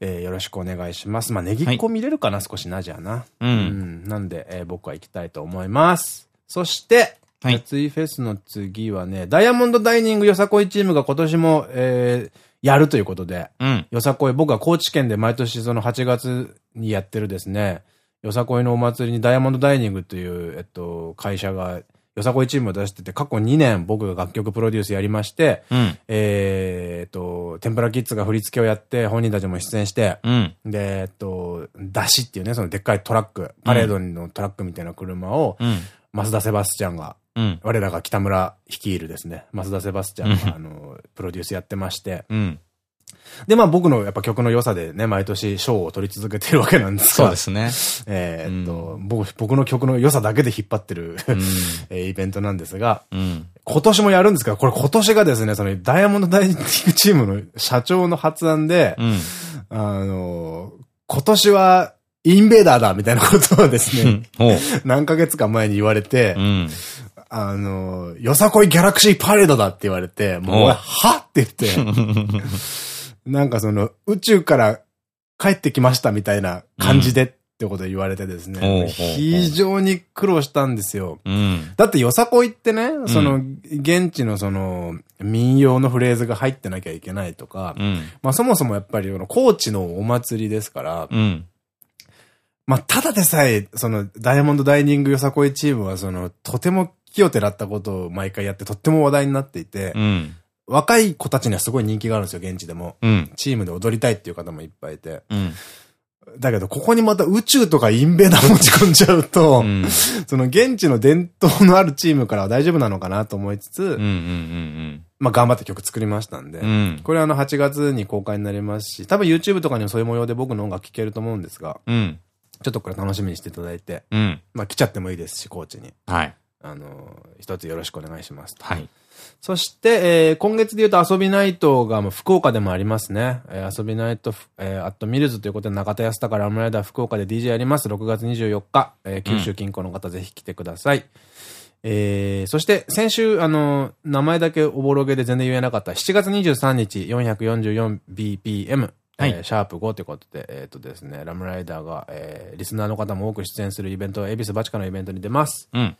えー、よろしくお願いします。まあ、ネギっ子見れるかな、少しな、じゃあな。う。うんん。なんで、えー僕は行きたいと思います。そして、はい熱いフェスの次はね、ダイヤモンドダイニングよさこいチームが今年も、えーやるということで、うん。よさこい、僕は高知県で毎年その8月にやってるですね、よさこいのお祭りにダイヤモンドダイニングという、えっと、会社が、よさこいチームを出してて、過去2年僕が楽曲プロデュースやりまして、うん。えーっと、天ぷらキッズが振り付けをやって、本人たちも出演して、うん。で、えっと、出しっていうね、そのでっかいトラック、パレードのトラックみたいな車を、うん。増田セバスチャンが、うん。我らが北村率いるですね、増田セバスチャンが、あの、プロデュースやってまして、うん。で、まあ僕のやっぱ曲の良さでね、毎年賞を取り続けてるわけなんですがそうで、すね。えーっと、僕、僕の曲の良さだけで引っ張ってる、うん。[LAUGHS] えーイベントなんですが、うん。今年もやるんですけど、これ今年がですね、そのダイヤモンドダイニングチームの社長の発案で、うん。あの、今年はインベーダーだみたいなことをですね。[LAUGHS] 何ヶ月か前に言われて、うん。あの、よさこいギャラクシーパレードだって言われて、もうは？って言って、[LAUGHS] なんかその、宇宙から帰ってきましたみたいな感じでってことを言われてですね、非常に苦労したんですよ。うん。だってよさこいってね、その、現地のその、民謡のフレーズが入ってなきゃいけないとか、うん。まあそもそもやっぱり、この高知のお祭りですから、うん。まあただでさえ、その、ダイヤモンドダイニングよさこいチームは、その、とても気をてらったことを毎回やって、とっても話題になっていて、うん。若い子たちにはすごい人気があるんですよ、現地でも。うん。チームで踊りたいっていう方もいっぱいいて。うん。だけど、ここにまた宇宙とかインベーダー持ち込んじゃうと、うん。[LAUGHS] その現地の伝統のあるチームからは大丈夫なのかなと思いつつ。まあ頑張って曲作りましたんで、うん。これはあの8月に公開になりますし、多分 YouTube とかにもそういう模様で僕の音楽聴けると思うんですが、うん。ちょっとこれ楽しみにしていただいて、うん。まあ来ちゃってもいいですし、コーチに。はい。あの、一つよろしくお願いします。はい。そして、えー今月で言うと遊びナイトがもう福岡でもありますね。えー遊びナイト、えーアットミルズということで中田康隆ラムライダー福岡で DJ やります。6月24日、えー九州近郊の方ぜひ来てください。えーそして先週、あの、名前だけおぼろげで全然言えなかった7月23日 444bpm、はいえーシャープ5ということで、えっ、とですね、ラムライダーが、えーリスナーの方も多く出演するイベント、恵比寿バチカのイベントに出ます。うん。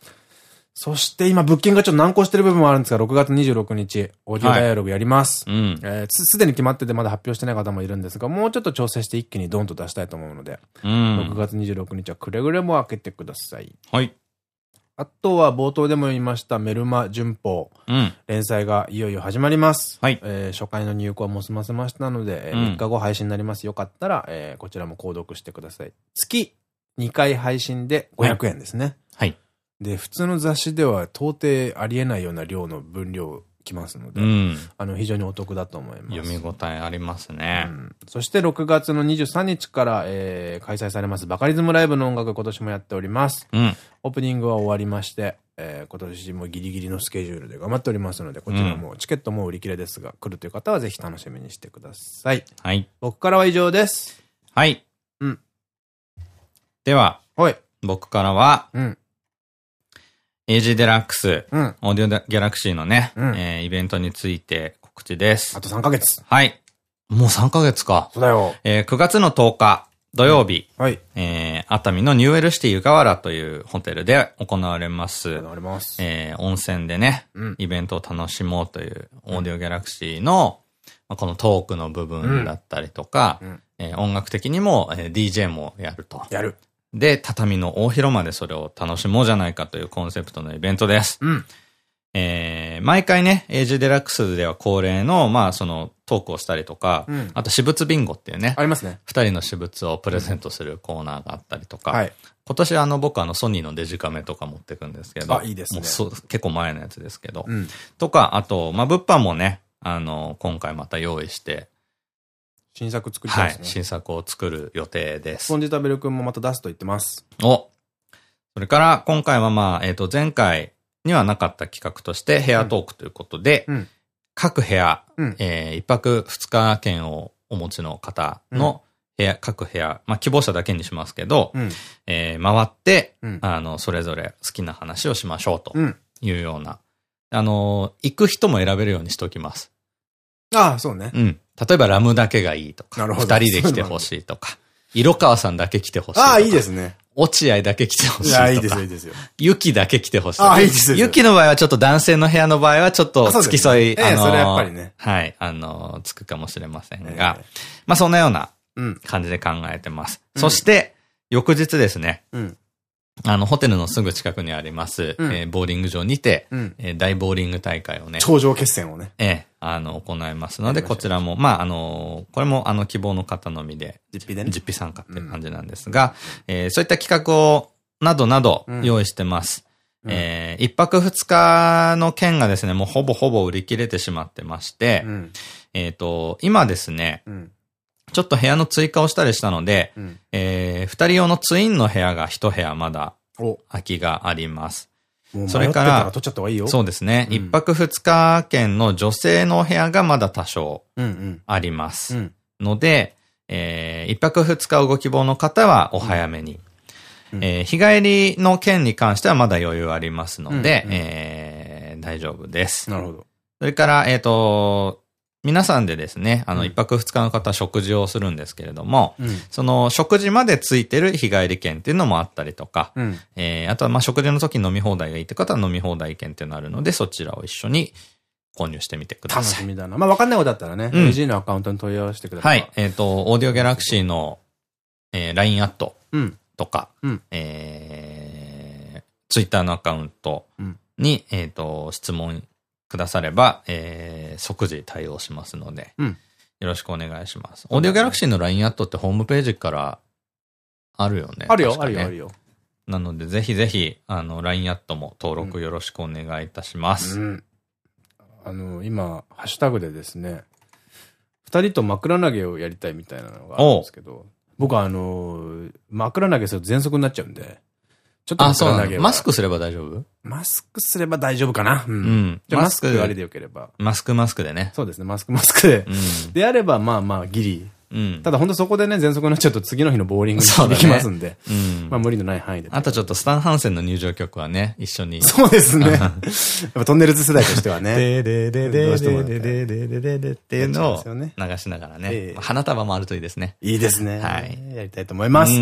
そして今、物件がちょっと難航してる部分もあるんですが、6月26日、オーディオダイアログやります。うん。えーすすでに決まっててまだ発表してない方もいるんですが、もうちょっと調整して一気にドンと出したいと思うので、う6ん。月26日はくれぐれも開けてください。はい。あとは冒頭でも言いましたメルマ旬報。うん。連載がいよいよ始まります。はいえー初回の入稿はもう済ませましたので、えーうん3日後配信になります。よかったら、えーこちらも購読してください。月2回配信で500円ですね。はい。で、普通の雑誌では到底ありえないような量の分量きますので、うん。あの、非常にお得だと思います。読み応えありますねう。んそして6月の23日から、えー開催されますバカリズムライブの音楽今年もやっております。うん。オープニングは終わりまして、えー今年もギリギリのスケジュールで頑張っておりますので、こちらもチケットも売り切れですが、来るという方はぜひ楽しみにしてください。はい。僕からは以上です。はい。うん。では、はい。僕からは、うん。AG デラックス、うん。オーディオギャラクシーのね、うんえーイベントについて告知ですあ。と3ヶ月。はい。もう3ヶ月か。そうだよ。えー9月の10日土曜日、はい。えー熱海のニューエルシティ湯河原というホテルで行われます。ありがとうございます。えー温泉でね、うんイベントを楽しもうというオーディオギャラクシーの、まあこのトークの部分だったりとか、うんえー音楽的にも、えー DJ もやると。やる。で、畳の大広間でそれを楽しもうじゃないかというコンセプトのイベントです。うん。えー毎回ね、エイジデラックスでは恒例の、まあそのトークをしたりとか、うんあと私物ビンゴっていうね、ありますね。二人の私物をプレゼントするコーナーがあったりとか、はい。今年あの僕あのソニーのデジカメとか持ってくんですけど、あいいですねもう結構前のやつですけど、うん。とか、あと、まあ物販もね、あの、今回また用意して、新作作りたいはい、ですね。新作を作る予定ですスポ。ンジ食べるくんもまた出すと言ってます。おそれから、今回はまあ、えっ、と、前回にはなかった企画として、ヘアトークということで、うん各部屋、うんえー一泊二日券をお持ちの方の部屋、各部屋、まあ、希望者だけにしますけど、うん。えー回って、うんあの、それぞれ好きな話をしましょうとうん。いうような、あの、行く人も選べるようにしておきます。ああ、そうね。うん。例えばラムだけがいいとか、二人で来てほしいとか、色川さんだけ来てほしいとか。ああ、いいですね。落合だけ来てほしいとか。いや、いいですよ、いいですよ。ユキだけ来てほしい。ああいいですよユキの場合はちょっと男性の部屋の場合はちょっと付き添い、ええそれやっぱりねはい、あの、つくかもしれませんが、ええまあそんなようなうん。感じで考えてます。うんそして、翌日ですね、うん。あの、ホテルのすぐ近くにあります、ボーリング場にて、大ボーリング大会をね、頂上決戦をね。ええあの、行いますので、こちらも、まあ、あの、これも、あの、希望の方のみで、実費でね。実費参加って感じなんですが、えーそういった企画を、などなどうん用意してます。うんえー一泊二日の券がですね、もうほぼほぼ売り切れてしまってまして、うん。えっと、今ですね、うん。ちょっと部屋の追加をしたりしたので、うん。えー二人用のツインの部屋が一部屋まだお、空きがあります。それから。そうですね。うん一泊二日券の女性の部屋がまだ多少。あります。うん。ので、えー一泊二日をご希望の方はお早めに。うんえー日帰りの件に関してはまだ余裕ありますので、うんうんえー大丈夫です。なるほど。それから、えっ、と、皆さんでですね、あの、うん一泊二日の方は食事をするんですけれども、うん。その食事までついてる日帰り券っていうのもあったりとか、うん。えーあとはまあ食事の時に飲み放題がいいって方は飲み放題券っていうのあるので、そちらを一緒に購入してみてくだ楽さい。しみだな。まあ、わかんないことだったらね、うん AG のアカウントに問い合わせてくださ。はいい。。えっ、と、オーディオギャラクシーの、えー LINE アットうん。とか、うんえー、Twitter のアカウントうんに、えっ、と、質問くだされば、えー、即時対応しますので、うんよろしくお願いします。オーディオギャラクシーの LINE アットってホームページからあるよね。あるよ、ねあるよ、あるよ。なので、ぜひぜひ、あの、LINE アットも登録よろしくお願いいたします。うん。あの、今、ハッシュタグでですね、二人と枕投げをやりたいみたいなのがあるんですけど、僕はあの、枕投げすると喘息になっちゃうんで、ちょっとあ、そうな枕投げはのマスクすれば大丈夫？マスクすれば大丈夫かな。ううんん。じゃあマスククありでよければ。マスクマスクでね。そうですね、マスクマスクで。うん。であれば、まあまあ、ギリ。うん。ただ本当そこでね、喘息になっちゃうと次の日のボーリングにできますんで。うんまあ無理のない範囲で。あとちょっとスタンハンセンの入場曲はね、一緒に。そうですね。[LAUGHS] やっぱトンネルズ世代としてはね。ででででででででででっていうのを流しながらえねえ。花束もあるといいですね。いいですね。はいやりたいと思います。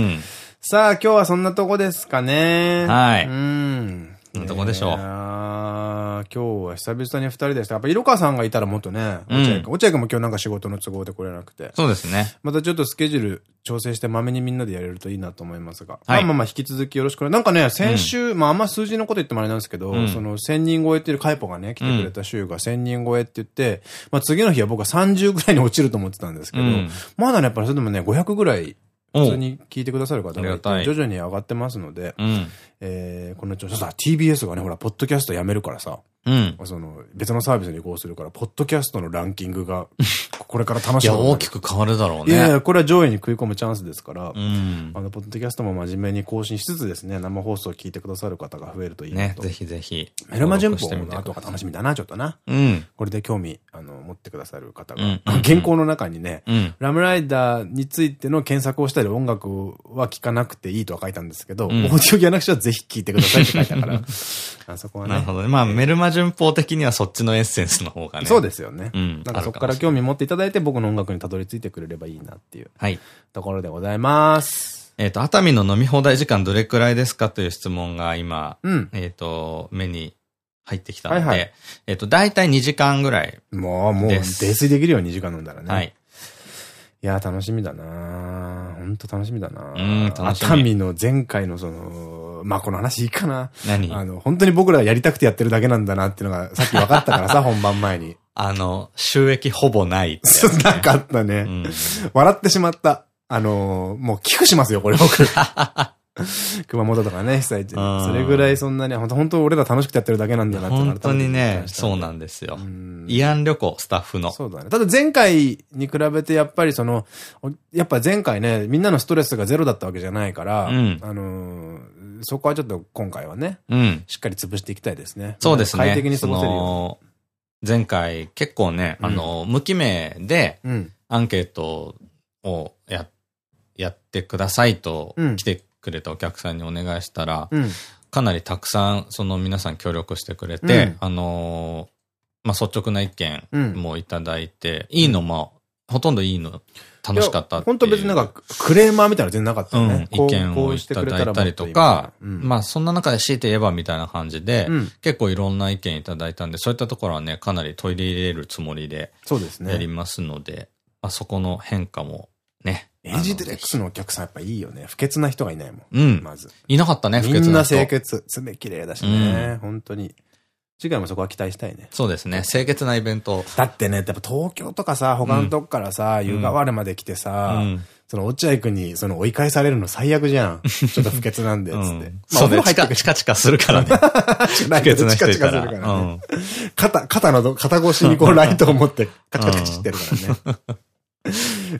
うんさあ、今日はそんなとこですかね。はいうん。そんなとこでしょういやー今日は久々に二人でした。やっぱ、色川さんがいたらもっとね、うん落合君。も今日なんか仕事の都合で来れなくて。そうですね。またちょっとスケジュール調整してまめにみんなでやれるといいなと思いますが。はいまあまあまあ引き続きよろしくなんかね、先週、まああんま数字のこと言ってもあれなんですけど、うんその1000人超えっていうカイポがね、来てくれた週が1000人超えって言って、まあ次の日は僕は30ぐらいに落ちると思ってたんですけど、うんまだね、やっぱりそれでもね、500ぐらい普通に聞いてくださる方が徐々に上がってますので、うん。えー、この調子さ、TBS がね、ほら、ポッドキャストやめるからさ、うん。その、別のサービスに移行するから、ポッドキャストのランキングが、[LAUGHS] これから楽いや、しみになる大きく変わるだろうね。いやいや、これは上位に食い込むチャンスですから、うん。あの、ポッドキャストも真面目に更新しつつですね、生放送を聞いてくださる方が増えるといいなと。、ねぜひぜひ。メルマ旬報登録してみての後が楽しみだな、ちょっとな。うん。これで興味、あの、持ってくださる方が、うん原稿の中にね、うん。ラムライダーについての検索をしたり音楽は聴かなくていいとは書いたんですけど、ん [LAUGHS] オーディオギャラクシーはぜひ聴いてくださいって書いたから、[LAUGHS] あそこはね。なるほどね。まあ、メルマ旬報的にはそっちのエッセンスの方がね。そうですよね。うんなんかそこから興味持っていただいて僕の音楽にたどり着いてくれればいいなっていうはい。ところでございます。えっと、熱海の飲み放題時間どれくらいですかという質問が今、うん。えっと、目に入ってきたので、はいはいえっと、だいたい2時間ぐらい。もう、もう、泥酔できるよ、2時間飲んだらね。はい。いやー、楽しみだな本当楽しみだなうん楽しみ熱海の前回のその、まあ、この話いいかな。何？あの、本当に僕らがやりたくてやってるだけなんだなっていうのがさっき分かったからさ、[LAUGHS] 本番前に。あの、収益ほぼないね、なかったね。うん。笑ってしまった。あのー、もう寄付しますよ、これ僕。[LAUGHS] 熊本とかね、被災地それぐらいそんなに、本当本当俺ら楽しくてやってるだけなんだなって本当にね、そうんなんですよ。ん慰安旅行、スタッフの。そうだね。ただ前回に比べてやっぱりその、おやっぱ前回ね、みんなのストレスがゼロだったわけじゃないから、うんあのーそこはちょっと今回はね、うん。しっかり潰していきたいですね。そうですね。快適に過ごせるよ前回結構ね、うんあの、無記名で。アンケートをや、やってくださいとうん来てくれたお客さんにお願いしたら、うん。かなりたくさん、その皆さん協力してくれて、うんあのーまあ、率直な意見うんもいただいて、いいのも、ほとんどいいの、楽しかった。本当別になんか、クレーマーみたいなの全然なかったよね。うん、意見をいただいたりとか、うんまあそんな中で強いて言えばみたいな感じで、うん結構いろんな意見いただいたんで、そういったところはね、かなり取り入れるつもりでそうですね。やりますので、まあそこの変化もね。エイジデレックスのお客さんやっぱいいよね。不潔な人がいないもん。うんまず。いなかったね、不みんな潔な人。清潔。爪綺麗だしね。本当に。次回もそこは期待したいね。そうですね、清潔なイベント。だってね、やっぱ東京とかさ、他のとこからさ、湯河原まで来てうさ、ん。その落合くんにその追い返されるの最悪じゃん。[LAUGHS] ちょっと不潔なんで、つって。そうね、チカチカチカするからね。不不潔な人いたチカチカら。するから。肩、肩のど、肩越しにこうライトを持って [LAUGHS] カチカチカチってるからね。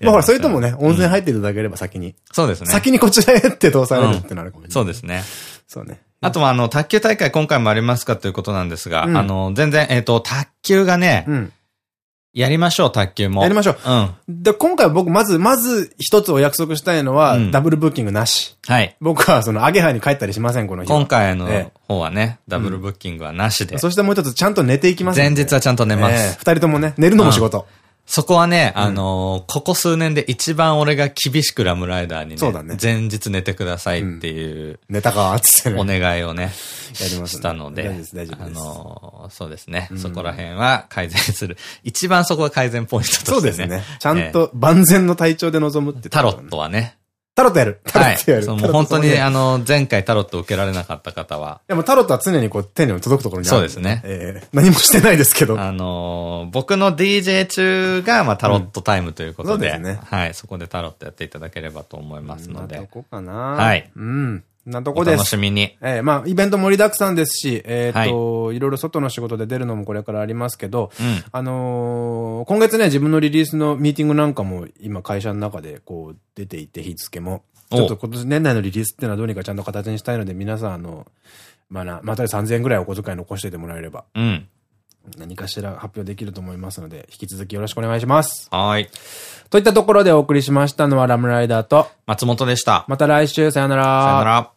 まあほら、それともね、温泉入っていただければ先に。そうですね。先にこちらへって通されるってなるかもしれない。そうですね。そうね。あとは、あの、卓球大会今回もありますかということなんですが、うんあの、全然、えっ、と、卓球がね、うん。やりましょう、卓球も。やりましょう。うん。で、今回僕、まず、まず一つお約束したいのは、うんダブルブッキングなし。はい。僕は、その、アゲハに帰ったりしません、この日は。今回のえ方はね、ダブルブッキングはなしで。そしてもう一つ、ちゃんと寝ていきます。前日はちゃんと寝まええす。二人ともね、寝るのも仕事。そこはね、あのーここ数年で一番俺が厳しくラムライダーにね、そうだね前日寝てくださいっていう寝たかつってね。お願いをね、やりましたので、大丈夫です、大丈夫あです。のーそうですね、そこら辺は改善する。一番そこが改善ポイントとしてね。そうですね。ちゃんと万全の体調で臨むってタロットはね。タロットやる。タロはい。ットやる。そうもう本当に、ああの、前回タロット受けられなかった方は、でもタロットは常にこう手に届くところにある。そうですねええ何もしてないですけど。あのー僕の DJ 中が、まあ、タロットタイムということで、うんそうですねはい、そこでタロットやっていただければと思いますのでど、こかなはいうん。なとこです。お楽しみに。えー、まあ、イベント盛りだくさんですし、えっ、と、はい、いろいろ外の仕事で出るのもこれからありますけど、うん、あのー、今月ね、自分のリリースのミーティングなんかも今会社の中でこう出ていて、日付も。ちょっと今年年内のリリースっていうのはどうにかちゃんと形にしたいので、皆さんあの、まあな、また3000円ぐらいお小遣い残しててもらえれば。うん。何かしら発表できると思いますので、引き続きよろしくお願いします。はい。といったところでお送りしましたのはラムライダーと松本でした。また来週、さよなら。さよなら。